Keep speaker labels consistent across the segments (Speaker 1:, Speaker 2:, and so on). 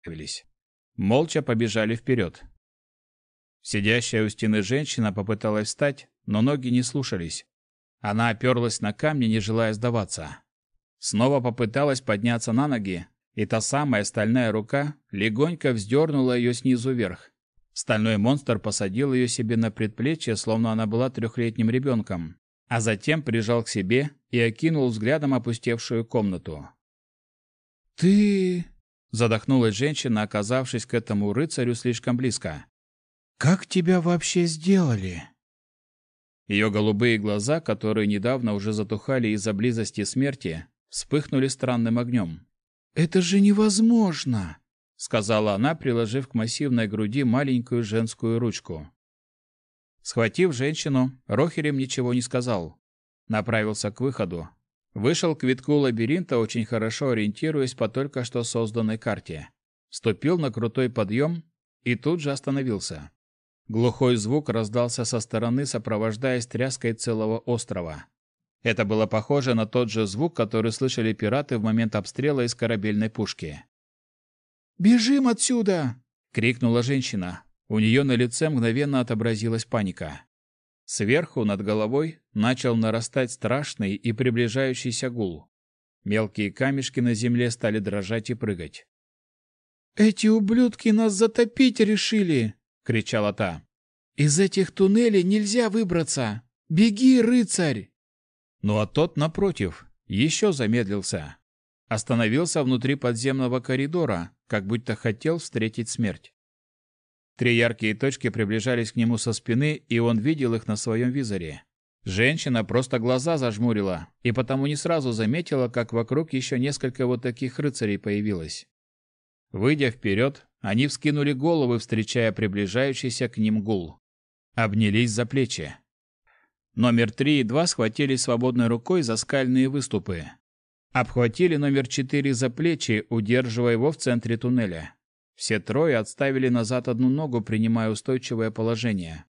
Speaker 1: остановились. Молча побежали вперед. Сидящая у стены женщина попыталась встать, но ноги не слушались. Она оперлась на камни, не желая сдаваться. Снова попыталась подняться на ноги, и та самая стальная рука легонько вздернула ее снизу вверх. Стальной монстр посадил ее себе на предплечье, словно она была трехлетним ребенком, а затем прижал к себе и окинул взглядом опустевшую комнату. «Ты...» — задохнулась женщина, оказавшись к этому рыцарю слишком близко. «Как тебя вообще сделали?» Ее голубые глаза, которые недавно уже затухали из-за близости смерти, вспыхнули странным огнем. «Это же невозможно!» — сказала она, приложив к массивной груди маленькую женскую ручку. Схватив женщину, Рохерем ничего не сказал. Направился к выходу. Вышел к витку лабиринта, очень хорошо ориентируясь по только что созданной карте. Ступил на крутой подъем и тут же остановился. Глухой звук раздался со стороны, сопровождаясь тряской целого острова. Это было похоже на тот же звук, который слышали пираты в момент обстрела из корабельной пушки. «Бежим отсюда!» — крикнула женщина. У нее на лице мгновенно отобразилась паника. Сверху над головой начал нарастать страшный и приближающийся гул. Мелкие камешки на земле стали дрожать и прыгать. «Эти ублюдки нас затопить решили!» — кричала та. «Из этих туннелей нельзя выбраться! Беги, рыцарь!» Ну а тот, напротив, еще замедлился. Остановился внутри подземного коридора, как будто хотел встретить смерть. Три яркие точки приближались к нему со спины, и он видел их на своем визоре. Женщина просто глаза зажмурила, и потому не сразу заметила, как вокруг еще несколько вот таких рыцарей появилось. Выйдя вперед, они вскинули головы, встречая приближающийся к ним гул. Обнялись за плечи. Номер три и два схватили свободной рукой за скальные выступы. Обхватили номер четыре за плечи, удерживая его в центре туннеля. Все трое отставили назад одну ногу, принимая устойчивое положение.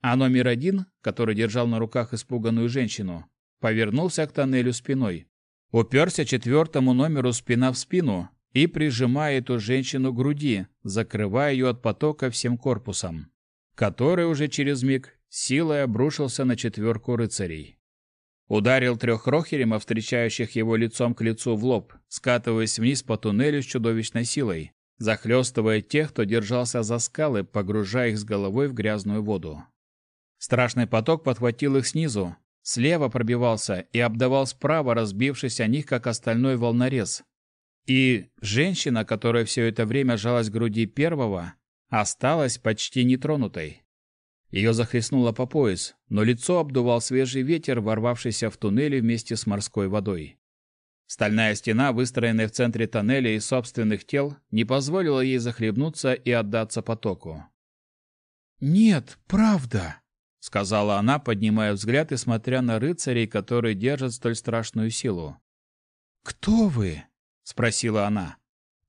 Speaker 1: А номер один, который держал на руках испуганную женщину, повернулся к тоннелю спиной. Уперся четвертому номеру спина в спину и прижимая эту женщину к груди, закрывая ее от потока всем корпусом, который уже через миг силой обрушился на четверку рыцарей. Ударил трех рохеремов, встречающих его лицом к лицу в лоб, скатываясь вниз по туннелю с чудовищной силой, захлестывая тех, кто держался за скалы, погружая их с головой в грязную воду. Страшный поток подхватил их снизу, слева пробивался и обдавал справа, разбившись о них, как остальной волнорез. И женщина, которая все это время жалась груди первого, осталась почти нетронутой. Ее захлестнуло по пояс, но лицо обдувал свежий ветер, ворвавшийся в туннели вместе с морской водой. Стальная стена, выстроенная в центре тоннеля из собственных тел, не позволила ей захлебнуться и отдаться потоку. «Нет, правда», — сказала она, поднимая взгляд и смотря на рыцарей, которые держат столь страшную силу. «Кто вы?» — спросила она.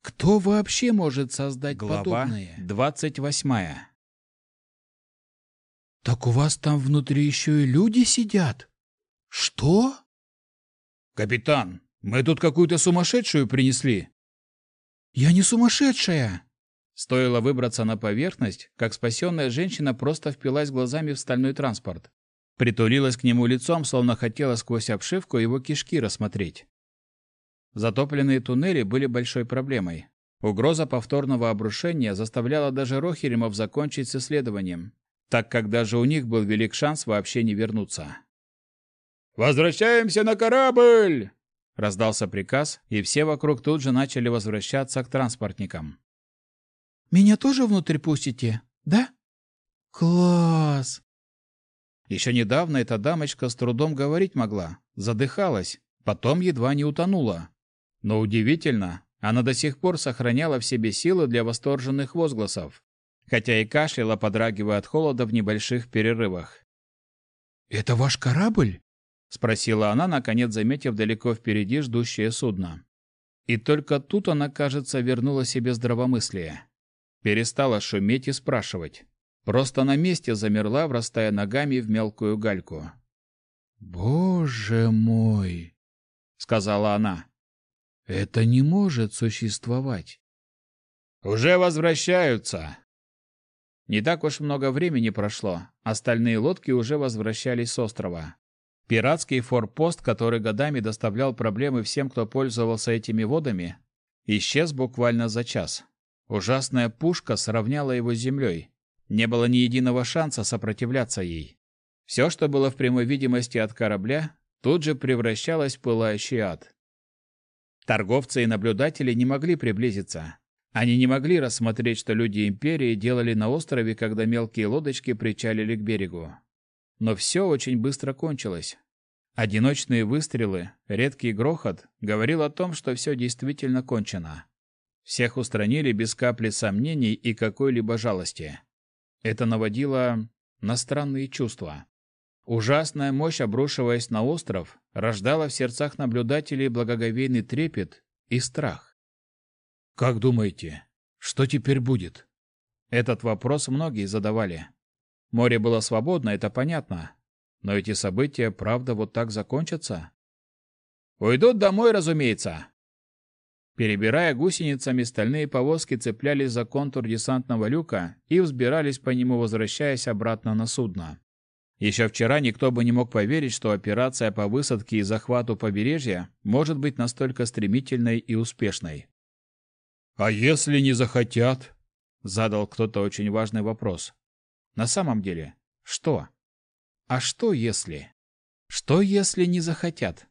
Speaker 1: «Кто вообще может создать Глава подобное?» двадцать восьмая. Так у вас там внутри еще и люди сидят? Что? Капитан, мы тут какую-то сумасшедшую принесли. Я не сумасшедшая. Стоило выбраться на поверхность, как спасенная женщина просто впилась глазами в стальной транспорт. Притулилась к нему лицом, словно хотела сквозь обшивку его кишки рассмотреть. Затопленные туннели были большой проблемой. Угроза повторного обрушения заставляла даже Рохеримов закончить с исследованием, так как даже у них был велик шанс вообще не вернуться. «Возвращаемся на корабль!» Раздался приказ, и все вокруг тут же начали возвращаться к транспортникам. «Меня тоже внутрь пустите, да?» «Класс!» Еще недавно эта дамочка с трудом говорить могла, задыхалась, потом едва не утонула. Но удивительно, она до сих пор сохраняла в себе силы для восторженных возгласов хотя и кашляла, подрагивая от холода в небольших перерывах. «Это ваш корабль?» — спросила она, наконец заметив далеко впереди ждущее судно. И только тут она, кажется, вернула себе здравомыслие. Перестала шуметь и спрашивать. Просто на месте замерла, врастая ногами в мелкую гальку. «Боже мой!» — сказала она. «Это не может существовать. Уже возвращаются!» Не так уж много времени прошло, остальные лодки уже возвращались с острова. Пиратский форпост, который годами доставлял проблемы всем, кто пользовался этими водами, исчез буквально за час. Ужасная пушка сравняла его с землей. Не было ни единого шанса сопротивляться ей. Все, что было в прямой видимости от корабля, тут же превращалось в пылающий ад. Торговцы и наблюдатели не могли приблизиться. Они не могли рассмотреть, что люди Империи делали на острове, когда мелкие лодочки причалили к берегу. Но все очень быстро кончилось. Одиночные выстрелы, редкий грохот говорил о том, что все действительно кончено. Всех устранили без капли сомнений и какой-либо жалости. Это наводило на странные чувства. Ужасная мощь, обрушиваясь на остров, рождала в сердцах наблюдателей благоговейный трепет и страх. «Как думаете, что теперь будет?» Этот вопрос многие задавали. Море было свободно, это понятно. Но эти события, правда, вот так закончатся? «Уйдут домой, разумеется», Перебирая гусеницами, стальные повозки цеплялись за контур десантного люка и взбирались по нему, возвращаясь обратно на судно. Еще вчера никто бы не мог поверить, что операция по высадке и захвату побережья может быть настолько стремительной и успешной. «А если не захотят?» — задал кто-то очень важный вопрос. «На самом деле, что? А что если? Что если не захотят?»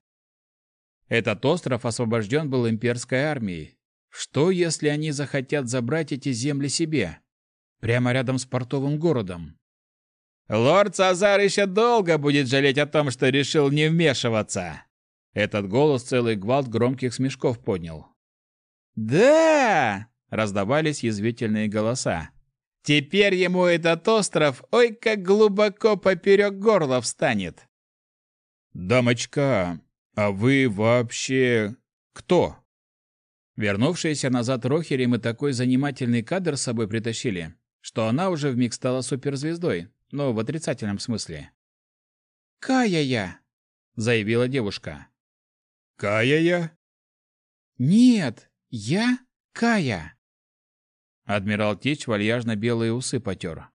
Speaker 1: Этот остров освобожден был имперской армией. Что, если они захотят забрать эти земли себе? Прямо рядом с портовым городом. «Лорд Сазар еще долго будет жалеть о том, что решил не вмешиваться!» Этот голос целый гвалт громких смешков поднял. «Да!» — раздавались язвительные голоса. «Теперь ему этот остров, ой, как глубоко поперек горла встанет!» «Дамочка, «А вы вообще кто?» Вернувшиеся назад Рохери мы такой занимательный кадр с собой притащили, что она уже вмиг стала суперзвездой, но в отрицательном смысле. «Кая я!» — заявила девушка. «Кая я?» «Нет, я Кая!» Адмирал Тич вальяжно белые усы потер.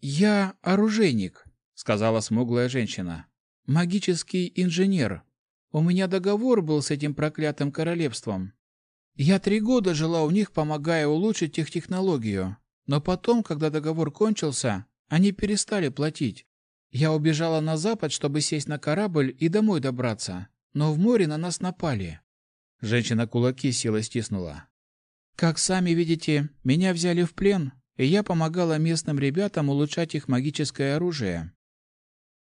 Speaker 1: «Я оружейник», — сказала смуглая женщина. «Магический инженер. У меня договор был с этим проклятым королевством. Я три года жила у них, помогая улучшить их технологию. Но потом, когда договор кончился, они перестали платить. Я убежала на запад, чтобы сесть на корабль и домой добраться. Но в море на нас напали. Женщина кулаки силой стиснула. Как сами видите, меня взяли в плен, и я помогала местным ребятам улучшать их магическое оружие.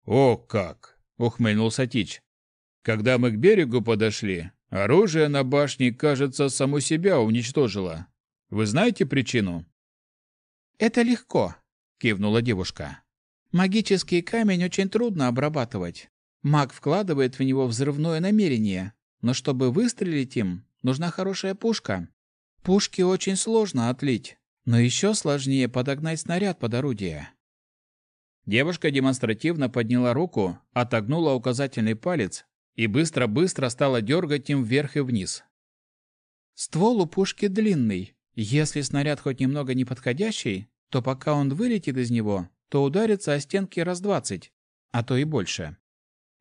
Speaker 1: О, как, ухмыльнулся Тич. Когда мы к берегу подошли, оружие на башне, кажется, само себя уничтожило. Вы знаете причину? Это легко, кивнула девушка. Магический камень очень трудно обрабатывать. Маг вкладывает в него взрывное намерение, но чтобы выстрелить им, нужна хорошая пушка. Пушки очень сложно отлить, но еще сложнее подогнать снаряд под орудие. Девушка демонстративно подняла руку, отогнула указательный палец и быстро-быстро стала дергать им вверх и вниз. Ствол у пушки длинный. Если снаряд хоть немного неподходящий, то пока он вылетит из него, то ударится о стенки раз двадцать, а то и больше.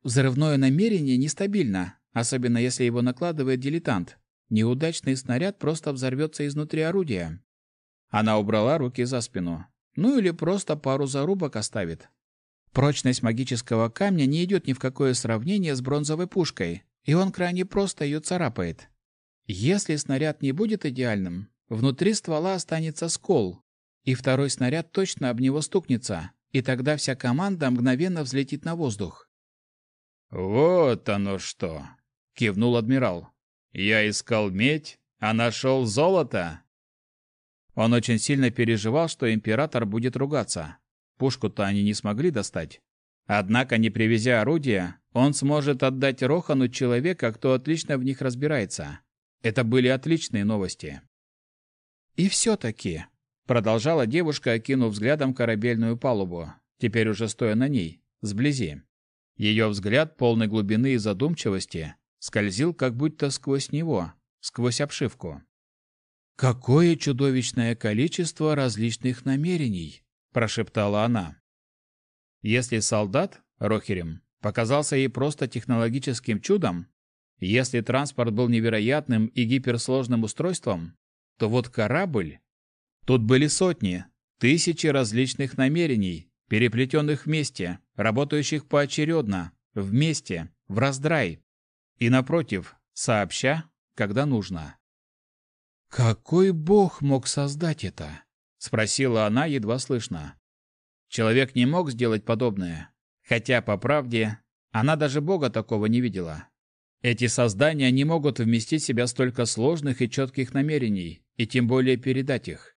Speaker 1: Взрывное намерение нестабильно, особенно если его накладывает дилетант. Неудачный снаряд просто взорвется изнутри орудия. Она убрала руки за спину. Ну или просто пару зарубок оставит. Прочность магического камня не идет ни в какое сравнение с бронзовой пушкой, и он крайне просто ее царапает. Если снаряд не будет идеальным, внутри ствола останется скол, и второй снаряд точно об него стукнется, и тогда вся команда мгновенно взлетит на воздух. «Вот оно что!» — кивнул адмирал. «Я искал медь, а нашел золото!» Он очень сильно переживал, что император будет ругаться. Пушку-то они не смогли достать. Однако, не привезя орудия, он сможет отдать Рохану человека, кто отлично в них разбирается. Это были отличные новости. «И все-таки», — продолжала девушка, окинув взглядом корабельную палубу, теперь уже стоя на ней, сблизи. Ее взгляд, полной глубины и задумчивости, скользил как будто сквозь него, сквозь обшивку. Какое чудовищное количество различных намерений, прошептала она. Если солдат, Рохерем, показался ей просто технологическим чудом, если транспорт был невероятным и гиперсложным устройством, то вот корабль... Тут были сотни, тысячи различных намерений, переплетенных вместе, работающих поочередно, вместе, в раздрай. И напротив, сообща, когда нужно. «Какой бог мог создать это?» — спросила она едва слышно. Человек не мог сделать подобное, хотя, по правде, она даже бога такого не видела. Эти создания не могут вместить в себя столько сложных и четких намерений, и тем более передать их.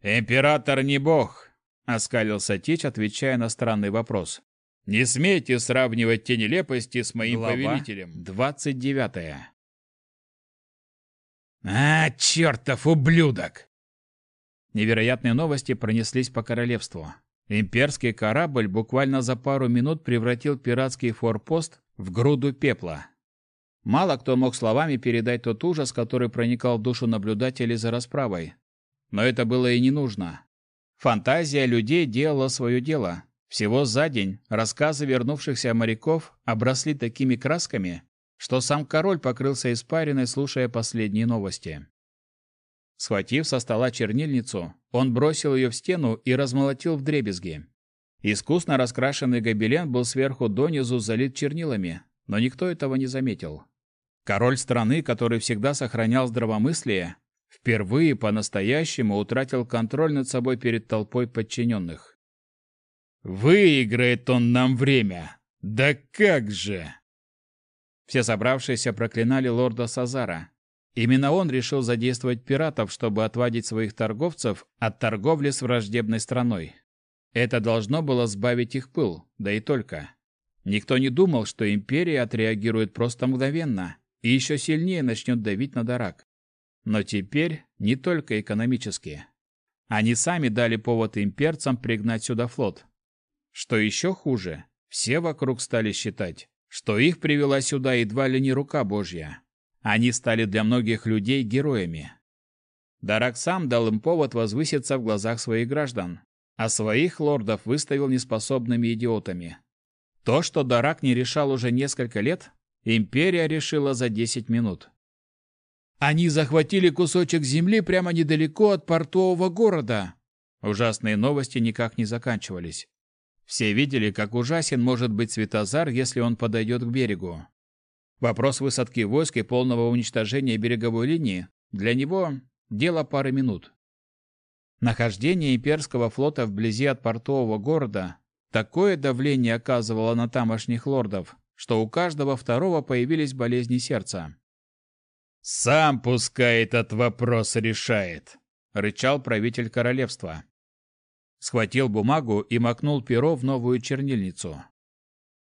Speaker 1: «Император не бог», — оскалился Тич, отвечая на странный вопрос. «Не смейте сравнивать те нелепости с моим Глава повелителем». Двадцать девятая. «А, чертов ублюдок!» Невероятные новости пронеслись по королевству. Имперский корабль буквально за пару минут превратил пиратский форпост в груду пепла. Мало кто мог словами передать тот ужас, который проникал в душу наблюдателей за расправой. Но это было и не нужно. Фантазия людей делала свое дело. Всего за день рассказы вернувшихся моряков обросли такими красками, что сам король покрылся испариной, слушая последние новости. Схватив со стола чернильницу, он бросил ее в стену и размолотил в дребезги. Искусно раскрашенный гобелен был сверху донизу залит чернилами, но никто этого не заметил. Король страны, который всегда сохранял здравомыслие, впервые по-настоящему утратил контроль над собой перед толпой подчиненных. «Выиграет он нам время! Да как же!» Все собравшиеся проклинали лорда Сазара. Именно он решил задействовать пиратов, чтобы отвадить своих торговцев от торговли с враждебной страной. Это должно было сбавить их пыл, да и только. Никто не думал, что империя отреагирует просто мгновенно и еще сильнее начнет давить на Дарак. Но теперь не только экономически. Они сами дали повод имперцам пригнать сюда флот. Что еще хуже, все вокруг стали считать, что их привела сюда едва ли не рука Божья. Они стали для многих людей героями. Дарак сам дал им повод возвыситься в глазах своих граждан, а своих лордов выставил неспособными идиотами. То, что Дарак не решал уже несколько лет, империя решила за 10 минут. Они захватили кусочек земли прямо недалеко от портового города. Ужасные новости никак не заканчивались. Все видели, как ужасен может быть Светозар, если он подойдет к берегу. Вопрос высадки войск и полного уничтожения береговой линии для него – дело пары минут. Нахождение имперского флота вблизи от портового города такое давление оказывало на тамошних лордов, что у каждого второго появились болезни сердца. «Сам пускай этот вопрос решает», — рычал правитель королевства. Схватил бумагу и макнул перо в новую чернильницу.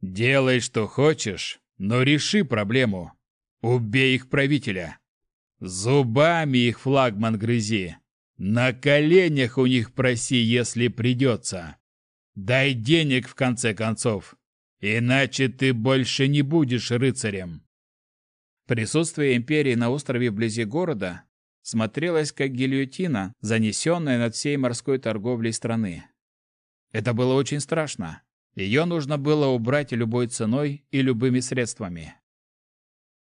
Speaker 1: «Делай, что хочешь, но реши проблему. Убей их правителя. Зубами их флагман грызи. На коленях у них проси, если придется. Дай денег, в конце концов. Иначе ты больше не будешь рыцарем». Присутствие империи на острове вблизи города смотрелась как гильотина, занесенная над всей морской торговлей страны. Это было очень страшно. Ее нужно было убрать любой ценой и любыми средствами.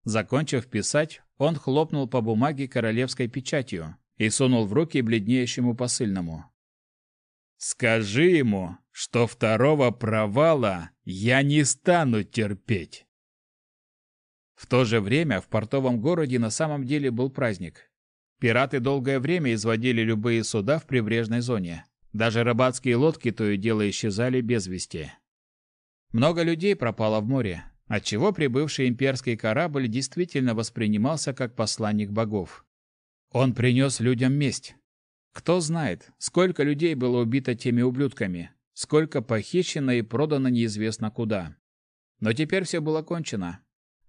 Speaker 1: Закончив писать, он хлопнул по бумаге королевской печатью и сунул в руки бледнеющему посыльному. «Скажи ему, что второго провала я не стану терпеть!» В то же время в портовом городе на самом деле был праздник. Пираты долгое время изводили любые суда в прибрежной зоне. Даже рыбацкие лодки то и дело исчезали без вести. Много людей пропало в море, отчего прибывший имперский корабль действительно воспринимался как посланник богов. Он принес людям месть. Кто знает, сколько людей было убито теми ублюдками, сколько похищено и продано неизвестно куда. Но теперь все было кончено.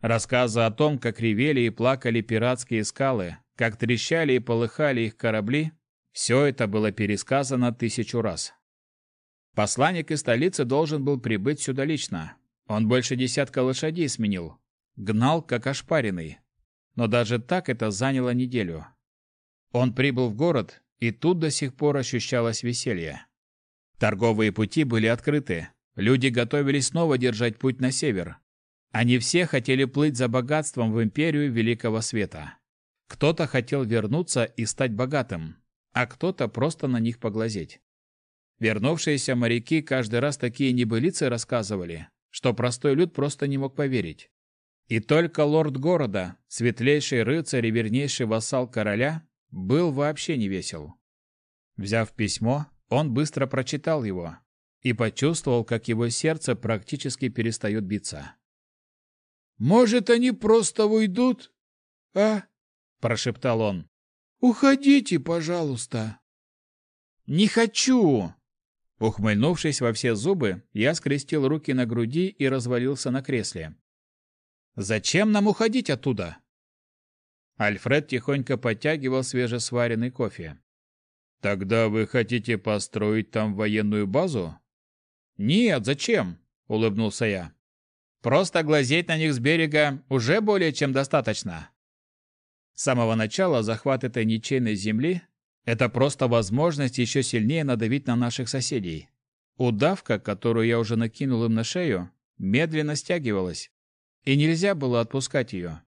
Speaker 1: Рассказы о том, как ревели и плакали пиратские скалы, как трещали и полыхали их корабли, все это было пересказано тысячу раз. Посланник из столицы должен был прибыть сюда лично. Он больше десятка лошадей сменил. Гнал, как ошпаренный. Но даже так это заняло неделю. Он прибыл в город, и тут до сих пор ощущалось веселье. Торговые пути были открыты. Люди готовились снова держать путь на север. Они все хотели плыть за богатством в империю Великого Света. Кто-то хотел вернуться и стать богатым, а кто-то просто на них поглазеть. Вернувшиеся моряки каждый раз такие небылицы рассказывали, что простой люд просто не мог поверить. И только лорд города, светлейший рыцарь и вернейший вассал короля, был вообще не весел. Взяв письмо, он быстро прочитал его и почувствовал, как его сердце практически перестает биться.
Speaker 2: «Может, они просто уйдут? А?» – прошептал он. «Уходите, пожалуйста».
Speaker 1: «Не хочу!» Ухмыльнувшись во все зубы, я скрестил руки на груди и развалился на кресле. «Зачем нам уходить оттуда?» Альфред тихонько подтягивал свежесваренный кофе. «Тогда вы хотите построить там военную базу?» «Нет, зачем?» – улыбнулся я. «Просто глазеть на них с берега уже более чем достаточно». С самого начала захват этой ничейной земли – это просто возможность еще сильнее надавить на наших соседей. Удавка, которую я уже накинул им на шею, медленно стягивалась, и нельзя было отпускать ее.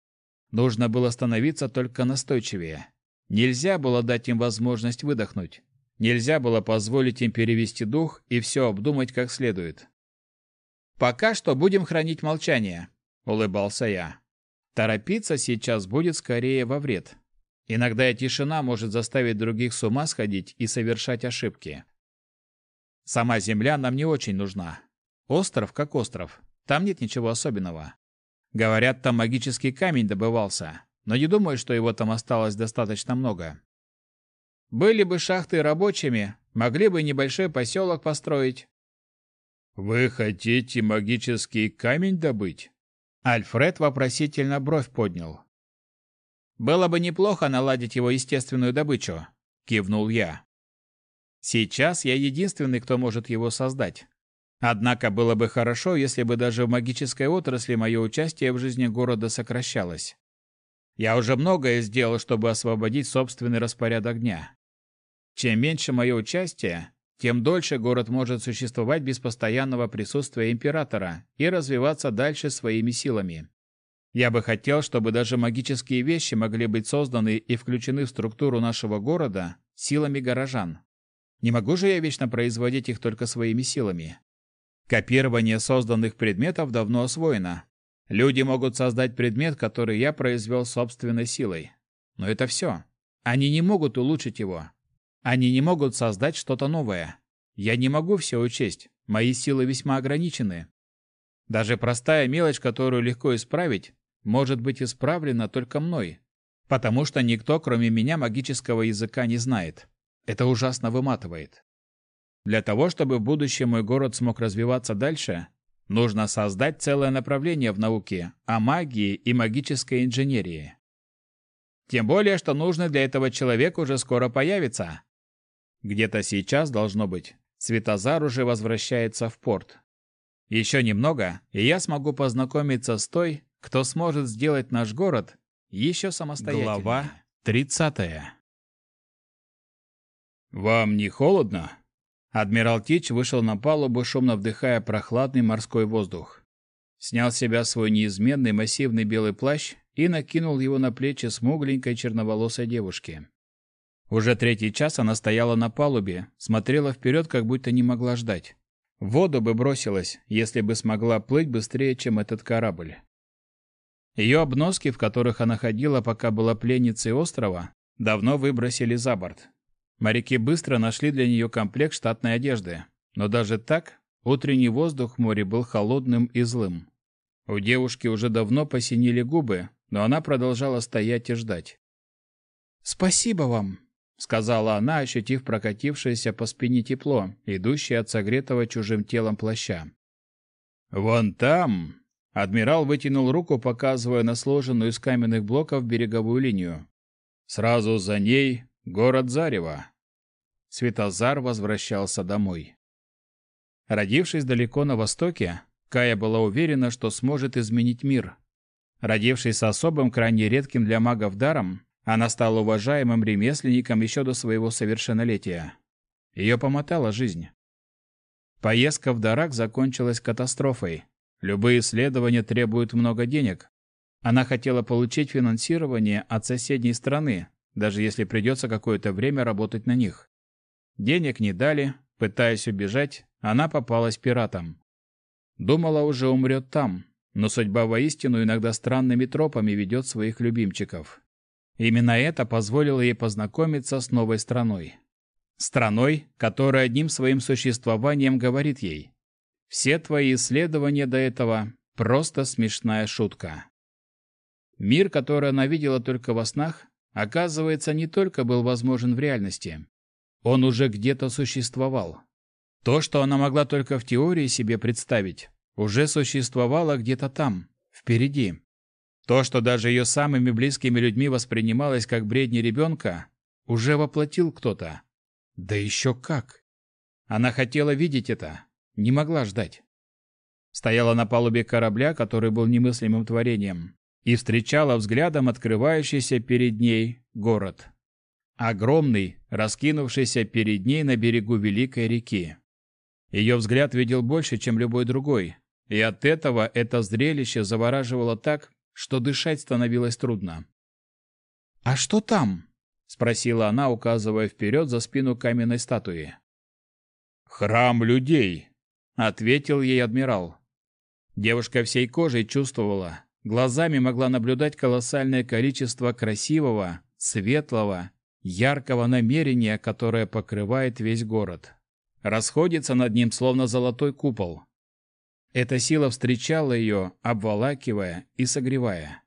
Speaker 1: Нужно было становиться только настойчивее. Нельзя было дать им возможность выдохнуть. Нельзя было позволить им перевести дух и все обдумать как следует. «Пока что будем хранить молчание», — улыбался я. «Торопиться сейчас будет скорее во вред. Иногда и тишина может заставить других с ума сходить и совершать ошибки. Сама земля нам не очень нужна. Остров как остров. Там нет ничего особенного. Говорят, там магический камень добывался но не думаю, что его там осталось достаточно много. Были бы шахты рабочими, могли бы небольшой поселок построить.
Speaker 2: Вы хотите магический камень добыть?
Speaker 1: Альфред вопросительно бровь поднял. Было бы неплохо наладить его естественную добычу, кивнул я. Сейчас я единственный, кто может его создать. Однако было бы хорошо, если бы даже в магической отрасли мое участие в жизни города сокращалось. Я уже многое сделал, чтобы освободить собственный распорядок дня. Чем меньше мое участие, тем дольше город может существовать без постоянного присутствия императора и развиваться дальше своими силами. Я бы хотел, чтобы даже магические вещи могли быть созданы и включены в структуру нашего города силами горожан. Не могу же я вечно производить их только своими силами. Копирование созданных предметов давно освоено, Люди могут создать предмет, который я произвел собственной силой. Но это все. Они не могут улучшить его. Они не могут создать что-то новое. Я не могу все учесть. Мои силы весьма ограничены. Даже простая мелочь, которую легко исправить, может быть исправлена только мной. Потому что никто, кроме меня, магического языка не знает. Это ужасно выматывает. Для того, чтобы в будущем мой город смог развиваться дальше, Нужно создать целое направление в науке о магии и магической инженерии. Тем более, что нужный для этого человек уже скоро появится. Где-то сейчас должно быть. Светозар уже возвращается в порт. Еще немного, и я смогу познакомиться с той, кто сможет сделать наш город еще самостоятельнее.
Speaker 2: Глава 30. Вам не холодно?
Speaker 1: Адмирал Тич вышел на палубу, шумно вдыхая прохладный морской воздух. Снял с себя свой неизменный массивный белый плащ и накинул его на плечи смугленькой черноволосой девушки. Уже третий час она стояла на палубе, смотрела вперед, как будто не могла ждать. В воду бы бросилась, если бы смогла плыть быстрее, чем этот корабль. Ее обноски, в которых она ходила, пока была пленницей острова, давно выбросили за борт. Моряки быстро нашли для нее комплект штатной одежды, но даже так утренний воздух в море был холодным и злым. У девушки уже давно посинели губы, но она продолжала стоять и ждать. «Спасибо вам», — сказала она, ощутив прокатившееся по спине тепло, идущее от согретого чужим телом плаща.
Speaker 2: «Вон там!» — адмирал вытянул руку, показывая на сложенную из каменных блоков береговую линию. «Сразу за ней Город Зарево.
Speaker 1: Светозар возвращался домой. Родившись далеко на востоке, Кая была уверена, что сможет изменить мир. Родившись с особым, крайне редким для магов даром, Она стала уважаемым ремесленником еще до своего совершеннолетия. Ее помотала жизнь. Поездка в Дарак закончилась катастрофой. Любые исследования требуют много денег. Она хотела получить финансирование от соседней страны, даже если придется какое-то время работать на них. Денег не дали, пытаясь убежать, она попалась пиратам. Думала, уже умрет там, но судьба воистину иногда странными тропами ведет своих любимчиков. Именно это позволило ей познакомиться с новой страной. Страной, которая одним своим существованием говорит ей «Все твои исследования до этого – просто смешная шутка». Мир, который она видела только во снах, оказывается, не только был возможен в реальности. Он уже где-то существовал. То, что она могла только в теории себе представить, уже существовало где-то там, впереди. То, что даже ее самыми близкими людьми воспринималось как бредни ребенка, уже воплотил кто-то. Да еще как! Она хотела видеть это, не могла ждать. Стояла на палубе корабля, который был немыслимым творением, и встречала взглядом открывающийся перед ней город. Огромный, раскинувшийся перед ней на берегу великой реки. Ее взгляд видел больше, чем любой другой, и от этого это зрелище завораживало так, что дышать становилось трудно. «А что там?» — спросила она, указывая вперед за спину каменной статуи. «Храм людей», — ответил ей адмирал. Девушка всей кожей чувствовала, глазами могла наблюдать колоссальное количество красивого, светлого, яркого намерения, которое покрывает весь город. Расходится над ним словно золотой купол. Эта сила встречала ее, обволакивая и согревая.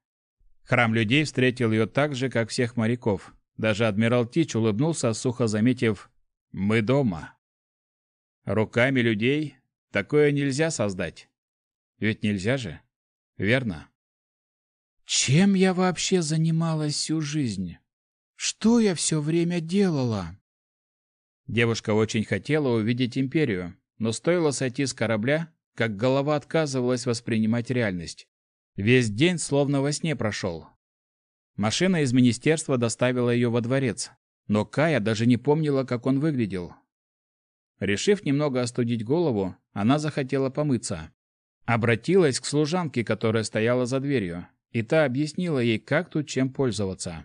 Speaker 1: Храм людей встретил ее так же, как всех моряков. Даже адмирал Тич улыбнулся, сухо заметив «Мы дома». Руками людей такое нельзя создать. Ведь нельзя же, верно? Чем я вообще занималась всю жизнь? Что я все время делала? Девушка очень хотела увидеть империю, но стоило сойти с корабля, как голова отказывалась воспринимать реальность. Весь день словно во сне прошел. Машина из министерства доставила ее во дворец, но Кая даже не помнила, как он выглядел. Решив немного остудить голову, она захотела помыться. Обратилась к служанке, которая стояла за дверью, и та объяснила ей, как тут чем пользоваться.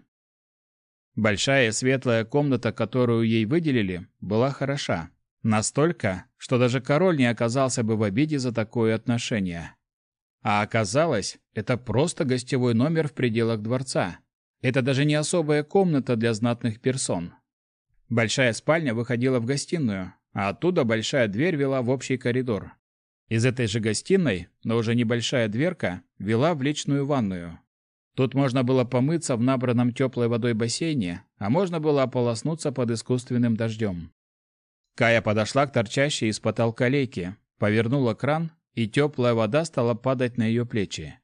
Speaker 1: Большая светлая комната, которую ей выделили, была хороша. Настолько, что даже король не оказался бы в обиде за такое отношение. А оказалось, это просто гостевой номер в пределах дворца. Это даже не особая комната для знатных персон. Большая спальня выходила в гостиную, а оттуда большая дверь вела в общий коридор. Из этой же гостиной, но уже небольшая дверка, вела в личную ванную. Тут можно было помыться в набранном теплой водой бассейне, а можно было ополоснуться под искусственным дождем. Кая подошла к торчащей из потолка лейке, повернула кран, и теплая вода стала падать на ее плечи.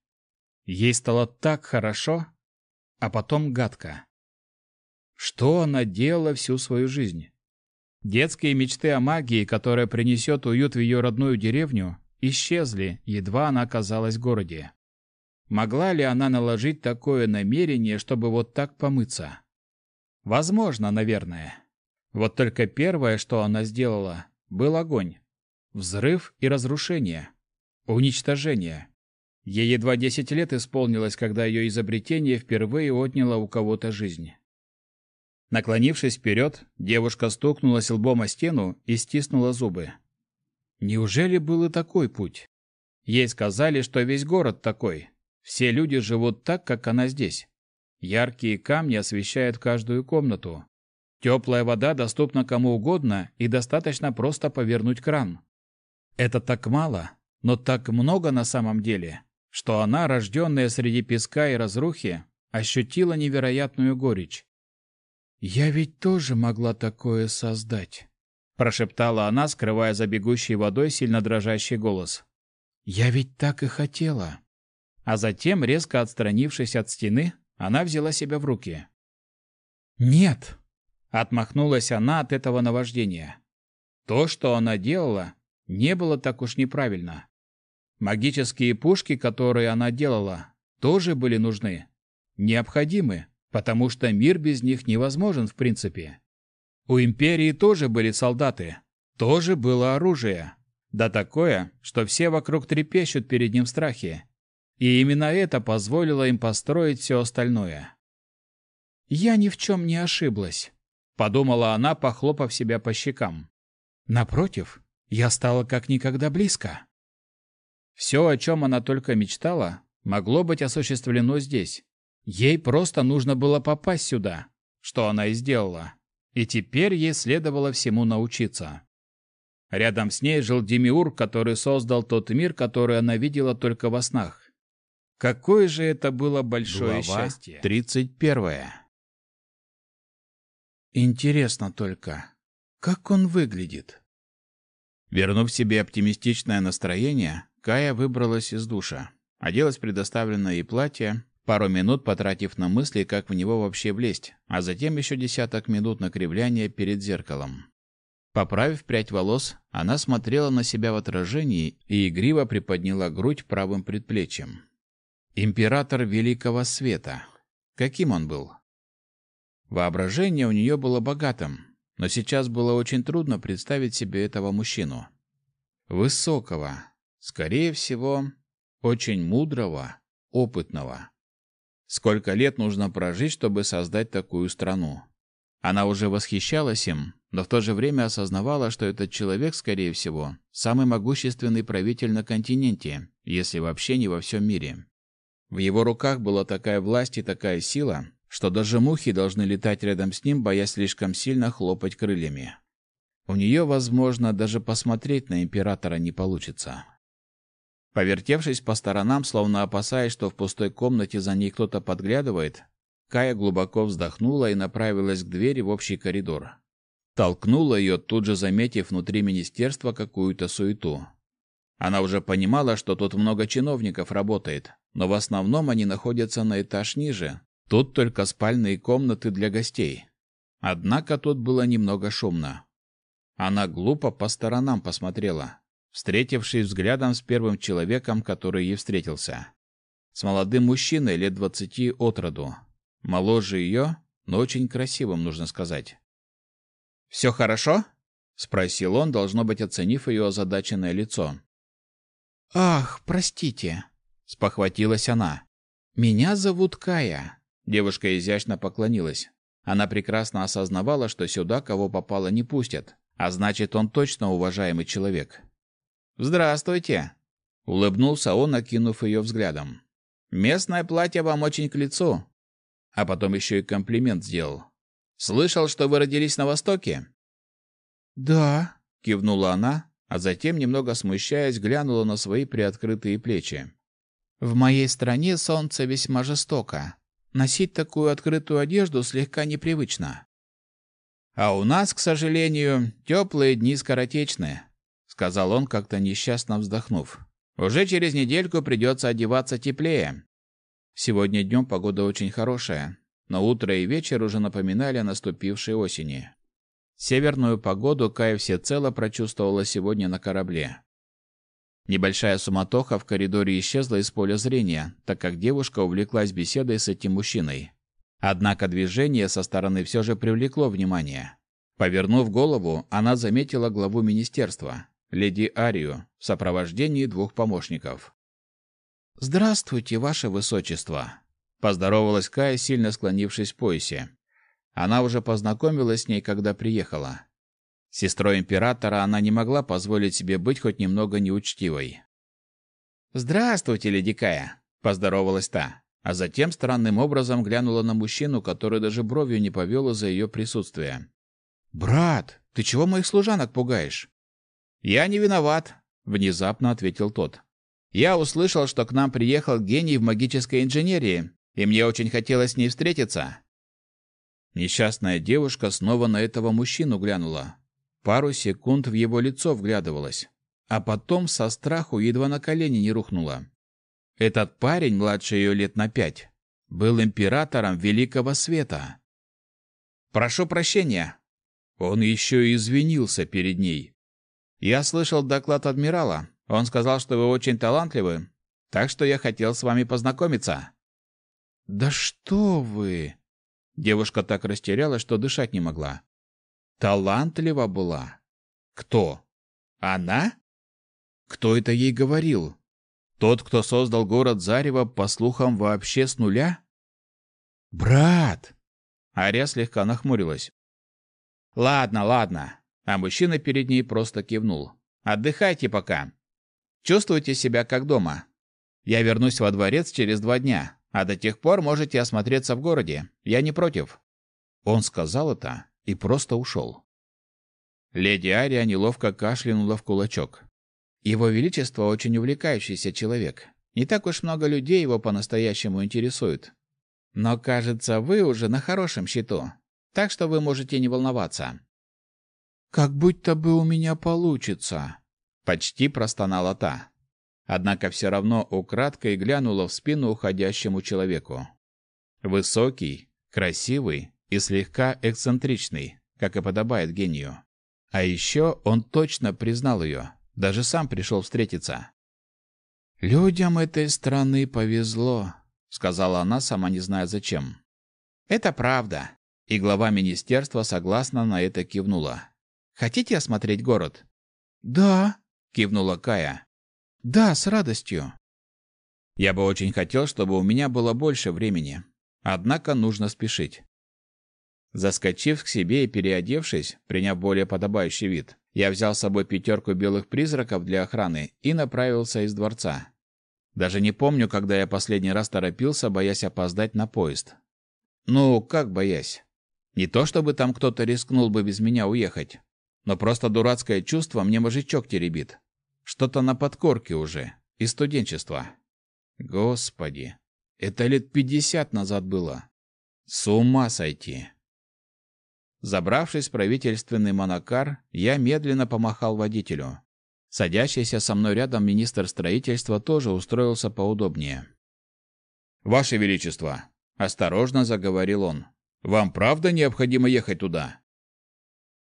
Speaker 1: Ей стало так хорошо, а потом гадко. Что она делала всю свою жизнь? Детские мечты о магии, которая принесет уют в ее родную деревню, исчезли, едва она оказалась в городе. Могла ли она наложить такое намерение, чтобы вот так помыться? Возможно, наверное. Вот только первое, что она сделала, был огонь. Взрыв и разрушение. Уничтожение. Ей едва 10 лет исполнилось, когда ее изобретение впервые отняло у кого-то жизнь. Наклонившись вперед, девушка стукнулась лбом о стену и стиснула зубы. Неужели был и такой путь? Ей сказали, что весь город такой. Все люди живут так, как она здесь. Яркие камни освещают каждую комнату. Теплая вода доступна кому угодно и достаточно просто повернуть кран. Это так мало, но так много на самом деле что она, рожденная среди песка и разрухи, ощутила невероятную горечь. «Я ведь тоже могла такое создать», — прошептала она, скрывая за бегущей водой сильно дрожащий голос. «Я ведь так и хотела». А затем, резко отстранившись от стены, она взяла себя в руки. «Нет!» — отмахнулась она от этого наваждения. То, что она делала, не было так уж неправильно. Магические пушки, которые она делала, тоже были нужны. Необходимы,
Speaker 3: потому что мир без них невозможен в принципе. У империи тоже были солдаты, тоже было оружие, да такое, что все вокруг трепещут перед ним в страхе. И именно это позволило им построить все остальное. «Я ни в чем не ошиблась», — подумала она, похлопав себя по щекам. «Напротив, я стала как никогда близко». Все, о чем она только мечтала, могло быть осуществлено здесь. Ей просто нужно было попасть сюда, что она и сделала. И теперь ей следовало всему научиться. Рядом с ней жил Демиур, который создал тот мир, который она видела только во снах. Какое же это было большое
Speaker 1: Глава
Speaker 3: счастье.
Speaker 1: 31.
Speaker 3: Интересно только, как он выглядит?
Speaker 1: Вернув себе оптимистичное настроение, Кая выбралась из душа. Оделась предоставленное ей платье, пару минут потратив на мысли, как в него вообще влезть, а затем еще десяток минут на кривляние перед зеркалом. Поправив прядь волос, она смотрела на себя в отражении и игриво приподняла грудь правым предплечьем. Император Великого Света. Каким он был? Воображение у нее было богатым, но сейчас было очень трудно представить себе этого мужчину. Высокого, скорее всего, очень мудрого, опытного. Сколько лет нужно прожить, чтобы создать такую страну? Она уже восхищалась им, но в то же время осознавала, что этот человек, скорее всего, самый могущественный правитель на континенте, если вообще не во всем мире. В его руках была такая власть и такая сила, что даже мухи должны летать рядом с ним, боясь слишком сильно хлопать крыльями. У нее, возможно, даже посмотреть на императора не получится. Повертевшись по сторонам, словно опасаясь, что в пустой комнате за ней кто-то подглядывает, Кая глубоко вздохнула и направилась к двери в общий коридор. Толкнула ее, тут же заметив внутри министерства какую-то суету. Она уже понимала, что тут много чиновников работает, но в основном они находятся на этаж ниже. Тут только спальные комнаты для гостей. Однако тут было немного шумно. Она глупо по сторонам посмотрела, встретившись взглядом с первым человеком, который ей встретился. С молодым мужчиной лет двадцати от роду. Моложе ее, но очень красивым, нужно сказать. «Все хорошо?» — спросил он, должно быть, оценив ее озадаченное лицо.
Speaker 3: «Ах, простите», —
Speaker 1: спохватилась она.
Speaker 3: «Меня зовут Кая».
Speaker 1: Девушка изящно поклонилась. Она прекрасно осознавала, что сюда кого попало не пустят, а значит, он точно уважаемый человек. «Здравствуйте!» — улыбнулся он, окинув ее взглядом. «Местное платье вам очень к лицу». А потом еще и комплимент сделал. Слышал, что вы родились на Востоке?»
Speaker 3: «Да», —
Speaker 1: кивнула она, а затем, немного смущаясь, глянула на свои приоткрытые плечи.
Speaker 3: «В моей стране солнце весьма жестоко. Носить такую открытую одежду слегка непривычно».
Speaker 1: «А у нас, к сожалению, теплые дни скоротечны», — сказал он, как-то несчастно вздохнув. «Уже через недельку придется одеваться теплее. Сегодня днем погода очень хорошая, но утро и вечер уже напоминали о наступившей осени. Северную погоду Кай всецело прочувствовала сегодня на корабле. Небольшая суматоха в коридоре исчезла из поля зрения, так как девушка увлеклась беседой с этим мужчиной. Однако движение со стороны все же привлекло внимание. Повернув голову, она заметила главу министерства, леди Арию, в сопровождении двух помощников.
Speaker 3: «Здравствуйте, ваше высочество!»
Speaker 1: Поздоровалась Кая, сильно склонившись в поясе. Она уже познакомилась с ней, когда приехала. Сестрой императора она не могла позволить себе быть хоть немного неучтивой. «Здравствуйте, леди Кая!» – поздоровалась та, а затем странным образом глянула на мужчину, который даже бровью не повел из-за ее присутствия. «Брат, ты чего моих служанок пугаешь?» «Я не виноват», – внезапно ответил тот. «Я услышал, что к нам приехал гений в магической инженерии, и мне очень хотелось с ней встретиться. Несчастная девушка снова на этого мужчину глянула. Пару секунд в его лицо вглядывалась, а потом со страху едва на колени не рухнула. Этот парень, младше ее лет на пять, был императором Великого Света. «Прошу прощения». Он еще и извинился перед ней. «Я слышал доклад адмирала. Он сказал, что вы очень талантливы, так что я хотел с вами познакомиться».
Speaker 3: «Да что вы!»
Speaker 1: Девушка так растерялась, что дышать не могла. Талантлива была. Кто? Она? Кто это ей говорил? Тот, кто создал город Зарево, по слухам, вообще с нуля? Брат! Ария слегка нахмурилась. Ладно, ладно. А мужчина перед ней просто кивнул. Отдыхайте пока. Чувствуйте себя как дома. Я вернусь во дворец через два дня, а до тех пор можете осмотреться в городе. Я не против. Он сказал это и просто ушел. Леди Ария неловко кашлянула в кулачок. Его Величество очень увлекающийся человек. Не так уж много людей его по-настоящему интересуют. Но, кажется, вы уже на хорошем счету, так что вы можете не волноваться. Как будто бы у меня получится, почти простонала та. Однако все равно украдкой глянула в спину уходящему человеку. Высокий, красивый и слегка эксцентричный, как и подобает гению. А еще он точно признал ее, даже сам пришел встретиться. «Людям этой страны повезло», — сказала она, сама не зная зачем. «Это правда», и глава министерства согласно на это кивнула. «Хотите осмотреть город?» «Да», — кивнула Кая. «Да, с радостью». Я бы очень хотел, чтобы у меня было больше времени. Однако нужно спешить. Заскочив к себе и переодевшись, приняв более подобающий вид, я взял с собой пятерку белых призраков для охраны и направился из дворца. Даже не помню, когда я последний раз торопился, боясь опоздать на поезд. Ну, как боясь? Не то чтобы там кто-то рискнул бы без меня уехать, но просто дурацкое чувство мне мужичок теребит. Что-то на подкорке уже, из студенчества. Господи, это лет пятьдесят назад было. С ума сойти. Забравшись в правительственный монокар, я медленно помахал водителю. Садящийся со мной рядом министр строительства тоже устроился поудобнее. «Ваше Величество!» – осторожно заговорил он. «Вам правда необходимо ехать туда?»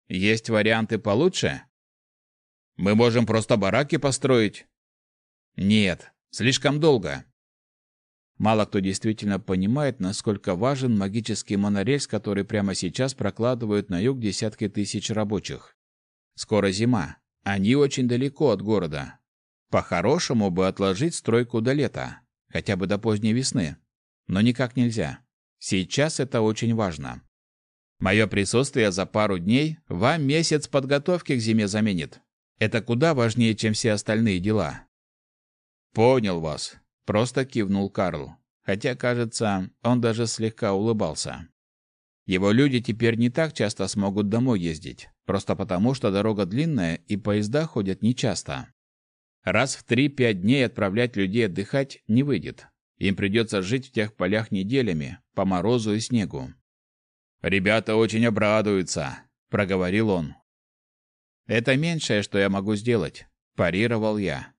Speaker 1: «Есть варианты получше?» «Мы можем просто бараки построить». «Нет, слишком долго. Мало кто действительно понимает, насколько важен магический монорельс, который прямо сейчас прокладывают на юг десятки тысяч рабочих. Скоро зима. Они очень далеко от города. По-хорошему бы отложить стройку до лета, хотя бы до поздней весны. Но никак нельзя. Сейчас это очень важно. Мое присутствие за пару дней вам месяц подготовки к зиме заменит. Это куда важнее, чем все остальные дела. Понял вас, Просто кивнул Карл, хотя, кажется, он даже слегка улыбался. Его люди теперь не так часто смогут домой ездить, просто потому, что дорога длинная и поезда ходят нечасто. Раз в 3-5 дней отправлять людей отдыхать не выйдет. Им придется жить в тех полях неделями, по морозу и снегу. «Ребята очень обрадуются», — проговорил он. «Это меньшее, что я могу сделать», – парировал я.